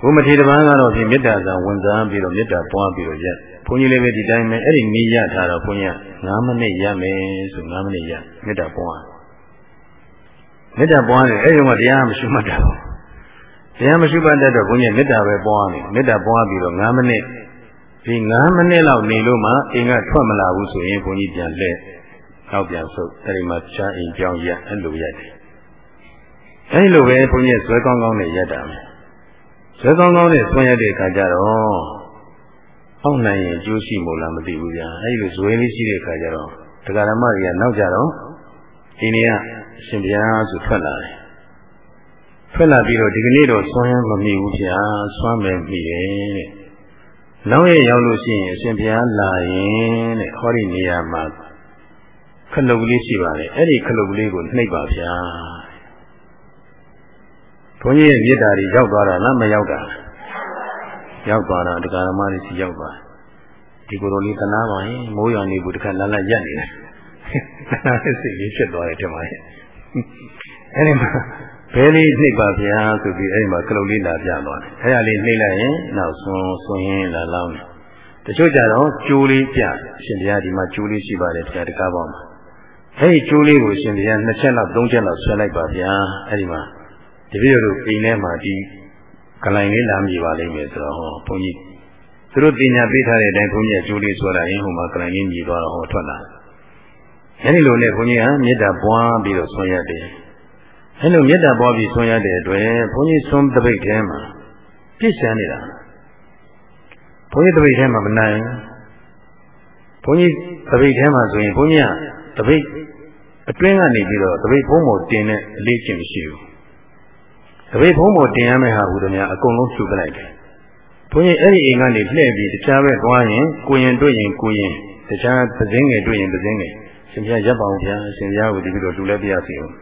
ဘုမထေရတပန်းကတော့ဖြင့်မေတ္တာစာဝန်စားပြီးတော့မေတ္တာပွားပြီးတော့ရက်ဘုန်းကြီးလည်းပဲဒီတိုင်းပဲအဲ့ဒီနီးရထားတော့ဘုန်းကြီးက9မိနစ်ရမယ်ဆို9မိနစ်ရမေတ္တာပွားမေတ္တာပွားတယ်အဲ့ဒီမှာတရားမရှိမှတ်တာဘူး တရားမရှိမှတ်တတ်တော့ဘုန်းကြီးမေတ္တာပဲပွားနေမေတ္တာပွားပြီးတော့9မိနစ်ဒီ9မိနစ်လောက်နေလို့မှအိမ်ကထွက်မလာဘူးဆိုရင်ဘုန်းကြီးပြန်လှည့်နောက်ပြန်ဆုပ်အဲ့ဒီမှာချားအိမ်ကြောင်းရက်အဲ့လိုရက်တယ်အဲ့လိုပဲဘုန်းကြီးဆွဲကောင်းကောင်းနဲ့ရက်တာမယ်ဆွဲကောင်းကောင်းနဲ့ဆွဲရတဲ့အခါကျတော့အောက်နိုင်ရင်ကျိုးရှိမို့လားမသိဘူးဗျာအဲ့လိုဇွဲလေးရှိတဲ့အခါကျတော့တရားဓမ္မတွေကနောက်ကြတော့ဒီနေ့ကအရှင်ဘုရားဆိုထွက်လာတယ် ထွက်လာပြီးတော့ဒီကနေ့တော့ဆွမ်းရမမိဘူးဗျာဆွမ်းမယ်မိတယ်တဲ့နောက်ရရောက်လို့ရှိရင်အရှင်ဘုရားလာရင်တဲ့ဟောဒီနေရာမှာခလုတ်ကလေးရှိပါတယ်အဲ့ဒီခလုတ်ကလေးကိုနှိပ်ပါဗျာဘုန်းကြီးရဲ့မေတ္တာတွေရောက်သွားတာလားမရောက်တာရောက်သွားတာတရားဓမ္မတွေစီရောက်သွားဒီကိုယ်တော်လေးသနာပါရင်မိုးရွာနေဘူးတခါလမ်းလမ်းရက်နေတယ်သနာတဲ့စိတ်လေးဖြစ်သွားတယ်ထင်ပါရဲ့အဲ့ဒီမှာ ဘယ်လေးနှိပ်ပါဗျာဆိုပြီးအဲ့ဒီမှာကလုတ်လေးလာပြသွားတယ်အဲ့ဒါလေးနှိပ်လိုက်ရင်နောက်ဆွန်းဆွန်းရင်လာလောင်းတယ်တချို့ကြတော့ကျိုးလေးပြရှင်ဘုရားဒီမှာကျိုးလေးရှိပါတယ်တရားတကားပေါင်းမှာအဲ့ဒီကျိုးလေးကိုရှင်ဘုရားနှစ်ချက်လောက်သုံးချက်လောက်ဆွဲလိုက်ပါဗျာအဲ့ဒီမှာတပည့်တို့အိမ်ထဲမှာဒီကလိုင်လေးလာမြည်ပါလိမ့်မယ်ဆိုတော့ဟောဘုန်းကြီးသူတို့တင်ညာပေးထားတဲ့အတိုင်းဘုန်းကြီးအကျိုးလေးဆွဲလာရင်ဟိုမှာကလိုင်လေးမြည်သွားတော့ဟောထွက်လာအဲဒီလိုနဲ့ဘုန်းကြီးကမေတ္တာပွားပြီးတော့ဆွံ့ရတယ် အဲလိုမေတ္တာပွားပြီးဆွံ့ရတဲ့အတွက်ဘုန်းကြီးဆွံ့တပိတ်ထဲမှာပြည့်စံနေတာဘုန်းကြီးတပိတ်ထဲမှာမနိုင်ဘုန်းကြီးတပိတ်ထဲမှာဆိုရင်ဘုန်းကြီးကတပိတ်အတွင်းကနေပြီးတော့တပိတ်ဘုံပေါ်တင်တဲ့အလေးချင်းမရှိဘူးတပိတ်ဖုံးပေါ်တင်ရမယ့်ဟာဟူသည်များအကုန်လုံးဖြူပလိုက်တယ်ဘုန်းကြီးအဲ့ဒီအိမ်ကနေလှည့်ပြီးတခြားဘက်သွားရင်ကိုရင်တွေ့ရင်ကိုရင်တခြားသစင်းငယ်တွေ့ရင်သစင်းငယ်ရှင်ပြရပ်ပါအောင်ဗျာရှင်ပြကိုဒီပြီးတော့လူလည်းပြရစီအောင်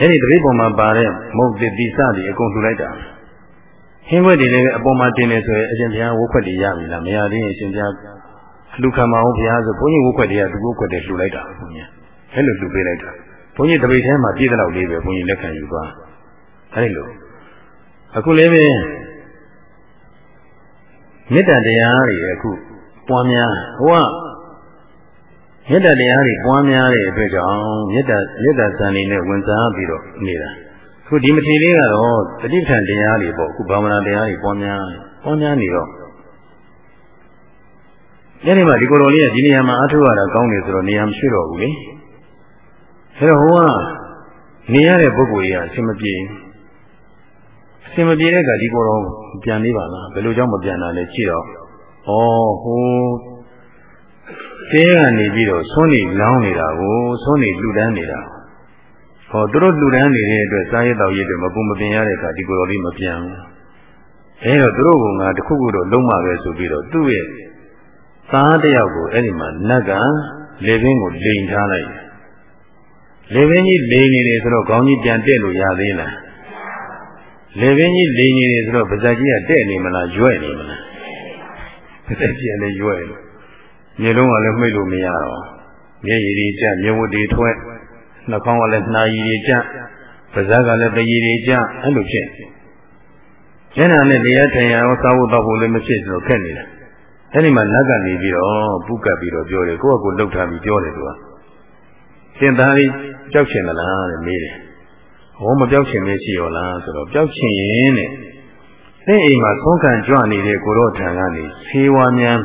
အဲ့ဒီတပိတ်ပေါ်မှာပါတဲ့မုတ်တိတိစသည်အကုန်လှူလိုက်တာဟင်းခွက်တွေလည်းအပေါ်မှာတင်နေဆိုရင်အရှင်ဘုရားဝုတ်ခွက်တွေရပြီလားမရသေးရင်ရှင်ဘုရားလူခံမအောင်ဘုရားဆိုဘုန်းကြီးဝုတ်ခွက်တွေကသူဝုတ်ခွက်တွေလှူလိုက်တာဘုန်းကြီးအဲ့လိုလှူပေးလိုက်တာဘုန်းကြီးတပိတ်ထဲမှာပြည့်တဲ့လောက်လေးပဲဘုန်းကြီးလက်ခံယူသွားအဲဒီလိုအခုလည်းပဲမေတ္တာတရားတွေအခုပွားများဟိုက မေတ္တာတရားတွေပွားများတဲ့အတွက်ကြောင့်မေတ္တာမေတ္တာဇာနေနဲ့ဝင်စားပြီးတော့နေတာခုဒီမထေလေးကတော့တတိပ္ပံတရားတွေပေါ့အခုဘာဝနာတရားတွေပွားများပွားများနေတော့ညနေမှာဒီကိုယ်တော်လေးကဒီနေရာမှာအထုရတာကောင်းတယ်ဆိုတော့နေရာမရှိတော့ဘူးလေအဲတော့ဟိုကနေရတဲ့ပုဂ္ဂိုလ်ကြီးကအဆင်မပြေဘူးစင်မပြေတဲ့ကဒီကိုယ်တော်ပြန်နေပါလားဘယ်လိုကြောင့်မပြန်တာလဲကြည့်တော့ဩဟို တဲကနေပြီးတော့ဆွန်းနေလောင်းနေတာကိုဆွန်းနေလှူဒန်းနေတာဟောသူတို့လှူဒန်းနေတဲ့အတွက်စားရတော့ရည်တွေမပူမပင်ရတဲ့ကဒီကိုယ်တော်လေးမပြန်ဘူးအဲတော့သူတို့ကငါတခုခုတော့လုံးမပဲဆိုပြီးတော့သူ့ရဲ့သားတယောက်ကိုအဲ့ဒီမှာနတ်ကလေပင်ကိုလိန်ထားလိုက်လေပင်ကြီးလိန်နေတယ်ဆိုတော့ခေါင်းကြီးပြန်တက်လို့ရသေးလားလေပင်ကြီးလိန်နေတယ်ဆိုတော့ပါဇက်ကြီးကတဲ့နေမလားရွဲ့နေမလားပါဇက်ကြီးကလည်းရွဲ့လို့ မြေလုံးကလည်းမှိတ်လို့မရတော့မျက်ရည်တွေကျမျက်ဝတ်တွေထွက်နှာခေါင်းကလည်းနှာရည်တွေကျပါဇက်ကလည်းတရည်တွေကျအဲ့လိုဖြစ်ကျန်တာနဲ့တရားထိုင်ရအောင်စားဖို့တော့ဖို့လည်းမဖြစ်ဆိုခက်နေတာအဲ့ဒီမှာလက်ကနေပြီးတော့ပုကပ်ပြီးတော့ပြောတယ်ကိုယ့်အကိုလှုပ်ထားပြီးပြောတယ်သူကရှင်သားလေးကြောက်ချင်မလားတဲ့မေးတယ်ဟောမပြောက်ချင်မေးရှိရောလားဆိုတော့ပြောက်ချင်ရင်တဲ့သင်အိမ်မှာသုံးခံကြွနေတဲ့ကိုရောထံကနေဆေးဝါးများ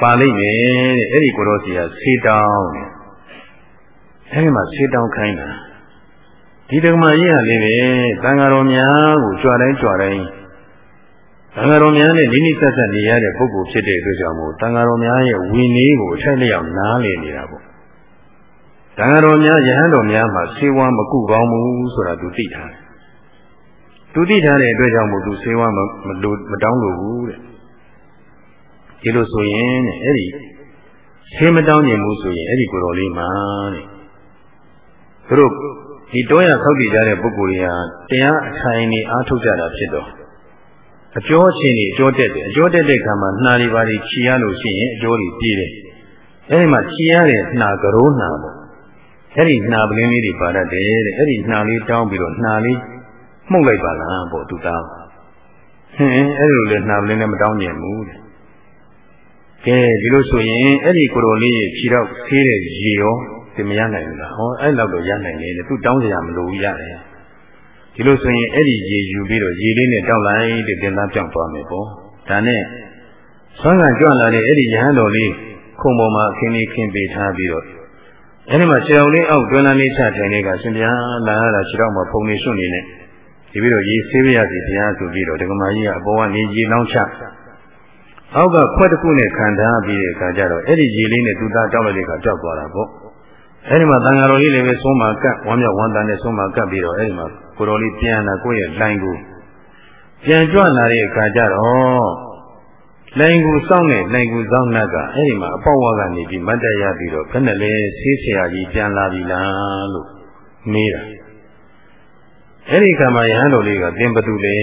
ပါလိမ့်မယ်တဲ့အဲ့ဒီကိုရောစီကဆေးတောင်းတဲ့အဲ့ဒီမှာဆေးတောင်းခိုင်းတာဒီဓမ္မကြီးဟာလေးပဲသံဃာတော်များကိုကြွတိုင်းကြွတိုင်းသံဃာတော်များနဲ့နိနိဆက်ဆက်နေရတဲ့ပုဂ္ဂိုလ်ဖြစ်တဲ့အတွက်ကြောင့်မို့သံဃာတော်များရဲ့ဝိနည်းကိုအထက်လျောက်နားလည်နေတာပေါ့တန်ဃာတော်များယဟန်တော်များမှာဆေးဝါးမကုကောင်းဘူးဆိုတာသူသိထားတယ်။သူသိထားတဲ့အတွက်ကြောင့်မို့သူဆေးဝါးမလိုမတောင်းလို့ဘူးတဲ့။ ဒီလိုဆိုရင်တဲ့အဲ့ဒီဆေးမတောင်းနိုင်ဘူးဆိုရင်အဲ့ဒီကိုယ်တော်လေးမှာတဲ့။သူတို့ဒီတောရဆောက်တည်ကြတဲ့ပုဂ္ဂိုလ်တွေဟာတရားအထိုင်နေအားထုတ်ကြတာဖြစ်တော့အကျော်ချင်းတွေအကျော်တက်တယ်အကျော်တက်တဲ့ခါမှာနှာတွေပါတွေခြီရလို့ရှိရင်အကျော်တွေပြေးတယ်။အဲဒီမှာခြီရတဲ့နှာကရိုးနှာပေါ့အဲ့ဒီနှာပလင်းလေးတွေပါတတ်တယ်တဲ့အဲ့ဒီနှာလေးတောင်းပြီးတော့နှာလေးမှုတ်လိုက်ပါလားပေါ့သူသားဟင်းအဲ့လိုလေနှာပလင်းနဲ့မတောင်းကျင်ဘူးတဲ့ ကဲဒီလိုဆိုရင်အဲ့ဒီကိုယ်တော်လေးရဲ့ခြေတော့ဆေးတဲ့ရေရောဒီမရနိုင်ဘူးလားဟောအဲ့လောက်တော့ရနိုင်တယ်သူတောင်းစရာမလိုဘူးရတယ်ဒီလိုဆိုရင်အဲ့ဒီရေယူပြီးတော့ရေလေးနဲ့တောက်လိုက်တဲ့တင်သားပြောင်းသွားမယ်ပေါ့ဒါနဲ့ဆွမ်းကကြွလာတဲ့အဲ့ဒီရဟန်းတော်လေးခုံပေါ်မှာခင်းလေးခင်းပေးထားပြီးတော့အဲ့ဒီမှာခြေတော်လေးအောက်တွင်လာလေးချထိုင်လေးကရှင်ဗျာလာရတာခြေတော်မှာဖုန်နေရွှွနေနဲ့ဒီပြီးတော့ရေဆေးပြရစီဘုရားဆိုပြီးတော့ဒကမာကြီးကအပေါ်ကနေရေလောင်းချ အောက်ကခွက်တစ်ခုနဲ့ခံထားပြီးတဲ့အခါကျတော့အဲ့ဒီရေလေးနဲ့သူသားတောက်လိုက်တဲ့အခါကြောက်သွားတာပေါ့အဲ့ဒီမှာတန်ဃာတော်လေးလည်းပဲသုံးမှာကပ်ဝမ်းမြောက်ဝမ်းသာနဲ့သုံးမှာကပ်ပြီးတော့အဲ့ဒီမှာကိုတော်လေးပြန်လာကိုယ့်ရဲ့လိုင်းကိုပြန်ကြွလာတဲ့အခါကျတော့လိုင်းကိုစောင့်တဲ့လိုင်းကိုစောင့်နှက်ကအဲ့ဒီမှာအပေါက်ဝါကနေပြီးမတ်တရပြီးတော့ဘယ်နဲ့လဲဆေးဆရာကြီးပြန်လာပြီလားလို့မေးတာအဲ့ဒီကမှရဟန်းတော်လေးကသင်ဘသူလဲ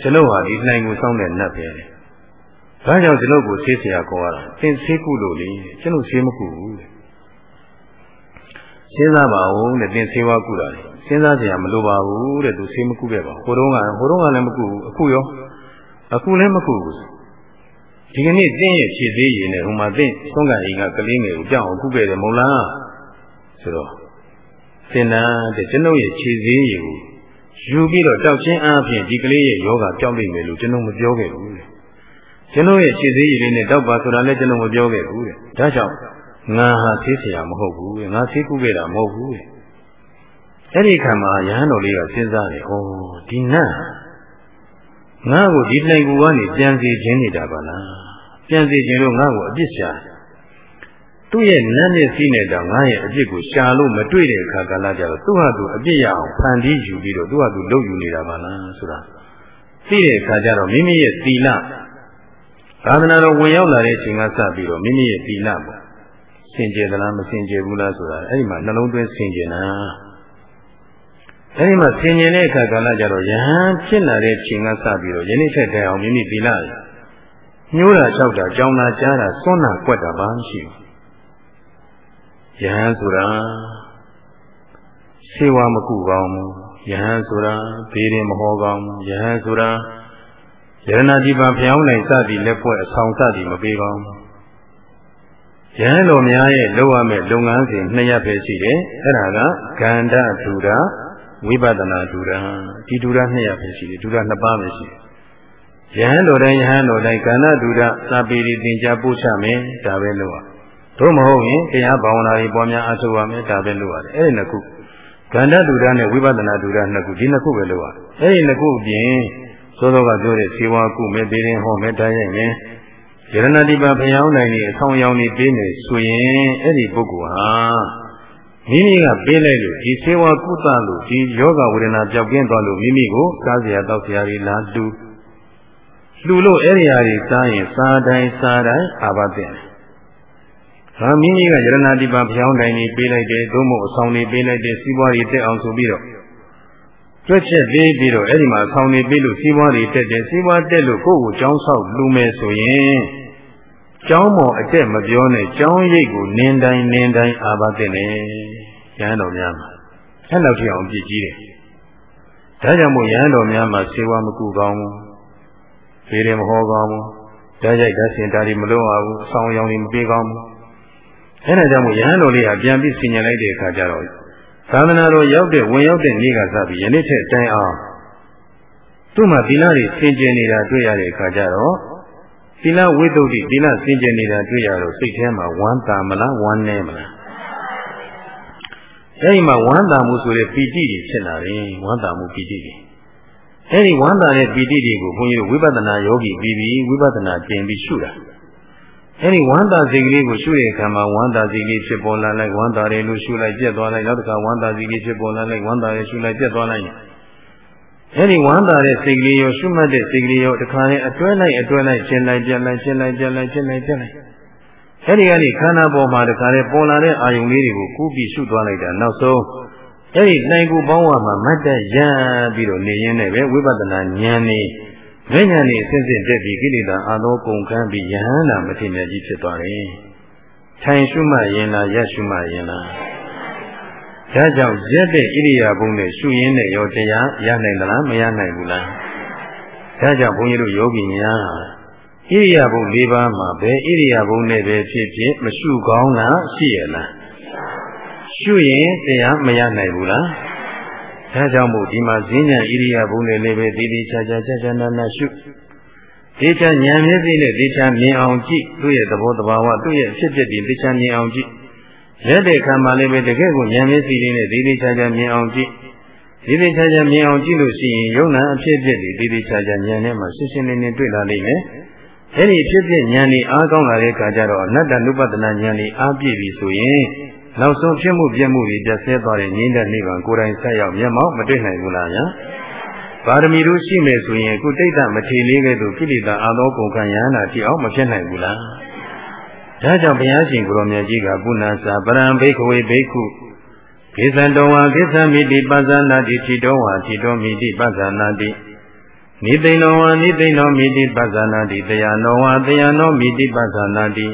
ကျွန်ုပ်ဟာဒီလိုင်းကိုစောင့်တဲ့နတ်ပဲ ဒါကြောင့်ကျွန်ုပ်ကိုဆေးဆရာခေါ်ရတာသင်ဆေးကုလို့လေကျွန်ုပ်ဆေးမကုဘူးတဲ့စဉ်းစားပါဦးတဲ့သင်ဆေးဝါးကုတာလေစဉ်းစားကြရမလိုပါဘူးတဲ့သူဆေးမကုခဲ့ပါဘူးဟိုတုန်းကဟိုတုန်းကလည်းမကုဘူးအခုရောအခုလည်းမကုဘူးဒီကနေ့သင်ရဲ့ဖြည့်သေးရည်နဲ့ဟိုမှာသင်သုံးကအိမ်ကကလေးငယ်ကိုကြောက်အောင်ကုခဲ့တယ်မဟုတ်လားဆိုတော့သင်နာတဲ့ကျွန်ုပ်ရဲ့ဖြည့်သေးရည်ကိုယူပြီးတော့တောက်ချင်းအားဖြင့်ဒီကလေးရဲ့ယောဂပျောက်နိုင်မယ်လို့ကျွန်တော်မပြောခဲ့ဘူးတဲ့ ကျွန်တော်ရဲ့ခြေစည်းရည်လေးနဲ့တောက်ပါဆိုတာလည်းကျွန်တော်မပြောခဲ့ဘူးတဲ့ဒါကြောင့်ငါဟာသေးဆရာမဟုတ်ဘူးတဲ့ငါသေးကူခဲ့တာမဟုတ်ဘူးတဲ့အဲ့ဒီခါမှာရဟန်းတော်လေးကစဉ်းစားတယ်ဟောဒီနတ်ငါ့ကိုဒီတိုင်ကူကနေပြန်စီခြင်းနေတာပါလားပြန်စီခြင်းလို့ငါ့ကိုအပြစ်ရှာသူ့ရဲ့နတ်နဲ့စီးနေတာငါ့ရဲ့အပြစ်ကိုရှာလို့မတွေ့တဲ့အခါကလည်းကြတော့သူ့ဟာသူအပြစ်ရအောင်ဖန်တီးယူပြီးတော့သူ့ဟာသူလုပ်ယူနေတာပါလားဆိုတာသိတဲ့အခါကျတော့မိမိရဲ့သီလ သာသနာတော်ဝင်ရောက်လာတဲ့အချိန်ကစပြီးတော့မိမိရဲ့သီလပေါ့စင်ကြယ်သလားမစင်ကြယ်ဘူးလားဆိုတာအဲ့ဒီမှာနှလုံးသွင်းစင်ကြယ်နာအဲဒီမှာဆင်ញင်တဲ့အခါကာလကြတော့ယဟန်ဖြစ်လာတဲ့ချိန်ကစပြီးတော့ယနေ့ထက်တည်းအောင်မိမိသီလညှိုးတာလျှောက်တာကြောင်းတာကြားတာစွန့်တာကွက်တာဘာမှမရှိဘူးယဟန်ဆိုတာစေဝါမကုကောင်းဘူးယဟန်ဆိုတာဘေးရင်မဟောကောင်းဘူးယဟန်ဆိုတာ ယရဏဒီပါဖျောင်းနိုင်စသည်လက်ဖွဲ့အဆောင်စသည်မပေးကောင်းဘူးယဟန်တော်များရဲ့လုပ်ရမယ့်လုပ်ငန်းစဉ်နှစ်ရပ်ပဲရှိတယ်အဲ့ဒါကကန္ဓဒုရဝိပဿနာဒုရဒီဒုရနှစ်ရပ်ပဲရှိတယ်ဒုရနှစ်ပါးပဲရှိတယ်ယဟန်တော်တိုင်းယဟန်တော်တိုင်းကန္ဓဒုရစာပေတွေသင်ကြားပို့ချမယ်ဒါပဲလုပ်ရတို့မဟုတ်ရင်တရားဘာဝနာတွေပေါ်များအထောက်ရမယ်ဒါပဲလုပ်ရတယ်အဲ့ဒီနှစ်ခုကန္ဓဒုရနဲ့ဝိပဿနာဒုရနှစ်ခုဒီနှစ်ခုပဲလုပ်ရတယ်အဲ့ဒီနှစ်ခုအပြင် သောသောကပြောတဲ့စေဝါကုမေသေးရင်ဟောမေတ္တာရဲ့မယ်ယရဏတိပါဘုရားနိုင်နေအဆောင်ရောင်နေပေးနေဆိုရင်အဲ့ဒီပုဂ္ဂိုလ်ဟာမိမိကပေးလိုက်လို့ဒီစေဝါကုသလို့ဒီယောဂဝေဒနာပြောက်ကင်းသွားလို့မိမိကိုစားစရာတောက်စရာတွေလာတူလူလို့အဲ့ဒီဟာတွေစားရင်စားတိုင်းစားတိုင်းအာဘတဲ့။ဟာမိမိကယရဏတိပါဘုရားနိုင်နေပေးလိုက်တယ်သို့မဟုတ်အဆောင်နေပေးလိုက်တယ်စီးပွားတွေတက်အောင်ဆိုပြီးတော့ တွက်ချက်ပေးပြီးတော့အဲ့ဒီမှာအဆောင်နေပေးလို့စီးပွားတွေတက်တယ်စီးပွားတက်လို့ကိုယ့်ကိုကြောင်းဆောက်လူမယ်ဆိုရင်ကျောင်းမော်အတက်မပြောနဲ့ကျောင်းရိပ်ကိုနင်းတိုင်းနင်းတိုင်းအာဘတဲ့နဲ့ရဟန်းတော်များမှာအဲ့လောက်ထိအောင်ပြည့်ကြီးတယ်ဒါကြောင့်မို့ရဟန်းတော်များမှာစေဝါမကူကောင်းဘူးဖေးတယ်မဟောကောင်းဘူးဓာတ်ရိုက်ဓာတ်စင်ဓာတ်တွေမလုံးအောင်ဘူးဆောင်းရောင်တွေမပေးကောင်းဘူးအဲ့ဒါကြောင့်မို့ရဟန်းတော်လေးဟာပြန်ပြီးဆင်ញင်လိုက်တဲ့အခါကျတော့ သာသနာတော်ရောက်တဲ့ဝင်ရောက်တဲ့နေ့ကစပြီးယနေ့ထက်တိုင်အောင်သူ့မှာသီလတွေဆင်ကျင်နေတာတွေ့ရတဲ့အခါကျတော့သီလဝိသုဒ္ဓိသီလစင်ကြယ်နေတာတွေ့ရတော့စိတ်ထဲမှာဝမ်းသာမလားဝမ်းနည်းမလားအဲဒီမှာဝမ်းသာမှုဆိုတဲ့ပီတိတွေဖြစ်လာတယ်ဝမ်းသာမှုပီတိတွေအဲဒီဝမ်းသာတဲ့ပီတိတွေကိုဘုန်းကြီးတို့ဝိပဿနာယောဂီပြီးပြီးဝိပဿနာကျင့်ပြီးရှုတာ အဲဒီဝမ်းသာစိတ်ကလေးကိုရှုတဲ့အခါမှာဝမ်းသာစိတ်လေးဖြစ်ပေါ်လာလိုက်ဝမ်းသာတယ်လို့ရှုလိုက်ပြက်သွားလိုက်နောက်တစ်ခါဝမ်းသာစိတ်လေးဖြစ်ပေါ်လာလိုက်ဝမ်းသာတယ်ရှုလိုက်ပြက်သွားလိုက်အဲ့ဒီဝမ်းသာတဲ့စိတ်ကလေးရောရှုမှတ်တဲ့စိတ်ကလေးရောတခါနဲ့အတွဲလိုက်အတွဲလိုက်ရှင်းလိုက်ပြန်လိုက်ရှင်းလိုက်ပြန်လိုက်ရှင်းလိုက်ပြန်လိုက်အဲ့ဒီကနေခန္ဓာပေါ်မှာတခါနဲ့ပေါ်လာတဲ့အာယုန်လေးတွေကိုကူးပြီးရှုသွားလိုက်တာနောက်ဆုံးအဲ့ဒီနိုင်ကူပေါင်းဝမှာမတ်တက်ရပြီးတော့နေရင်းနဲ့ပဲဝိပဿနာဉာဏ်နဲ့ ဉာဏ်ဉာဏ်နဲ့အစစ်စစ်တက်ပြီးကိလေသာအသောကုန်ခန်းပြီးယဟန္တာမထေမြတ်ကြီးဖြစ်သွားတယ်။ထိုင်ရှုမှတ်ရင်လားရရှုမှတ်ရင်လားဒါကြောင့်ရက်တဲ့ဣရိယာပုနဲ့ရှုရင်းနဲ့ရောတရားရနိုင်သလားမရနိုင်ဘူးလားဒါကြောင့်ဘုန်းကြီးတို့ယောဂီများဣဣရိယာပု၄ပါးမှာပဲဣရိယာပုနဲ့ပဲဖြစ်ဖြစ်မရှုကောင်းလားရှိရလားရှုရင်တရားမရနိုင်ဘူးလား ဒါကြောင့်မို့ဒီမှာဈဉ္ညာဣရိယာပုနဲ့လည်းပဲတည်တည်ချာချာချာချာနာနာရှုဒေချာဉာဏ်မျက်စိနဲ့ဒေချာမြင်အောင်ကြည့်သူ့ရဲ့သဘောတဘာဝသူ့ရဲ့ဖြစ်ဖြစ်ဒီဒေချာမြင်အောင်ကြည့်လက်တဲ့ခံမှာလည်းပဲတကယ့်ကိုဉာဏ်မျက်စိလေးနဲ့ဒေဒေချာချာမြင်အောင်ကြည့်ဒေဒေချာချာမြင်အောင်ကြည့်လို့ရှိရင်ယုံနာအဖြစ်ဖြစ်ဒီဒေဒေချာချာဉာဏ်နဲ့မှရှင်းရှင်းလင်းလင်းတွေ့လာနိုင်မယ်အဲ့ဒီဖြစ်ဖြစ်ဉာဏ်นี่အားကောင်းလာတဲ့အခါကျတော့အနတ္တနုပဒနာဉာဏ်นี่အားပြည့်ပြီဆိုရင် နောက်ဆုံးဖြစ်မှုပြည့်မှုတွေပြတ်ဆဲသွားတဲ့ငြိမ်းတဲ့နိဗ္ဗာန်ကိုယ်တိုင်ဆက်ရောက်မျက်မှောက်မတွေ့နိုင်ဘူးလားညာပါရမီတို့ရှိမယ်ဆိုရင်ခုတိတ်တမထေလေးကဲ့သို့ကိလေသာအာသောကုန်ခံရဟနာဖြစ်အောင်မဖြစ်နိုင်ဘူးလားဒါကြောင့်ဘုရားရှင်ကိုရောမြတ်ကြီးကပုဏ္ဏစာပရံဘိခဝေဘိက္ခုကိသံတောဝါကိသမိတိပဇာနာတိထိတောဝါထိတောမိတိပဇာနာတိနိသိဏောဝါနိသိဏောမိတိပဇာနာတိတယနောဝါတယနောမိတိပဇာနာတိ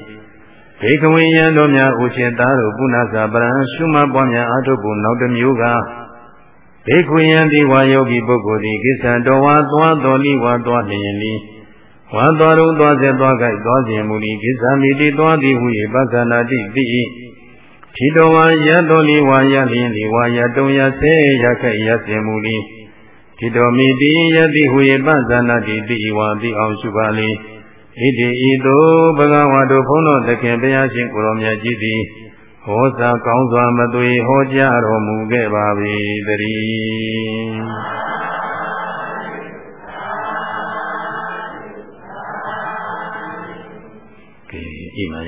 ဘေကဝေယံတို့များဥချေသားတို့ပုဏ္ဏစာပရံရှုမပွားများအာထုပ်ဖို့နောက်တစ်မျိုးကဘေခွေယံဒီဝါယောဂီပုဂ္ဂိုလ်ဒီကိစ္စတော်ဝါသွားတော်လိဝါသွားလျင်လိဝါတော်ရုံသွားစေသွားကြိုက်သွားခြင်းမူလိကိစ္စမိတိသွားသည်ဟု၏ပဇာနာတိတိထီတော်ဝါရတော်လိဝါရလျင်လိဝါရတုံရဆဲရခဲ့ရစင်မူလိထီတော်မိတိယတိဟု၏ပဇာနာတိတိဝါတိအောင်ရှုပါလိ ဣတိဤသို့ဘဂဝါတို့ဘုန်းတော်သခင်ဘုရားရှင်ကိုရောမြတ်ကြီးသည်ဟောစာကောင်းစွာမသွေဟောကြားတော်မူခဲ့ပါ၏တည်းကဲဣမယဆုကြ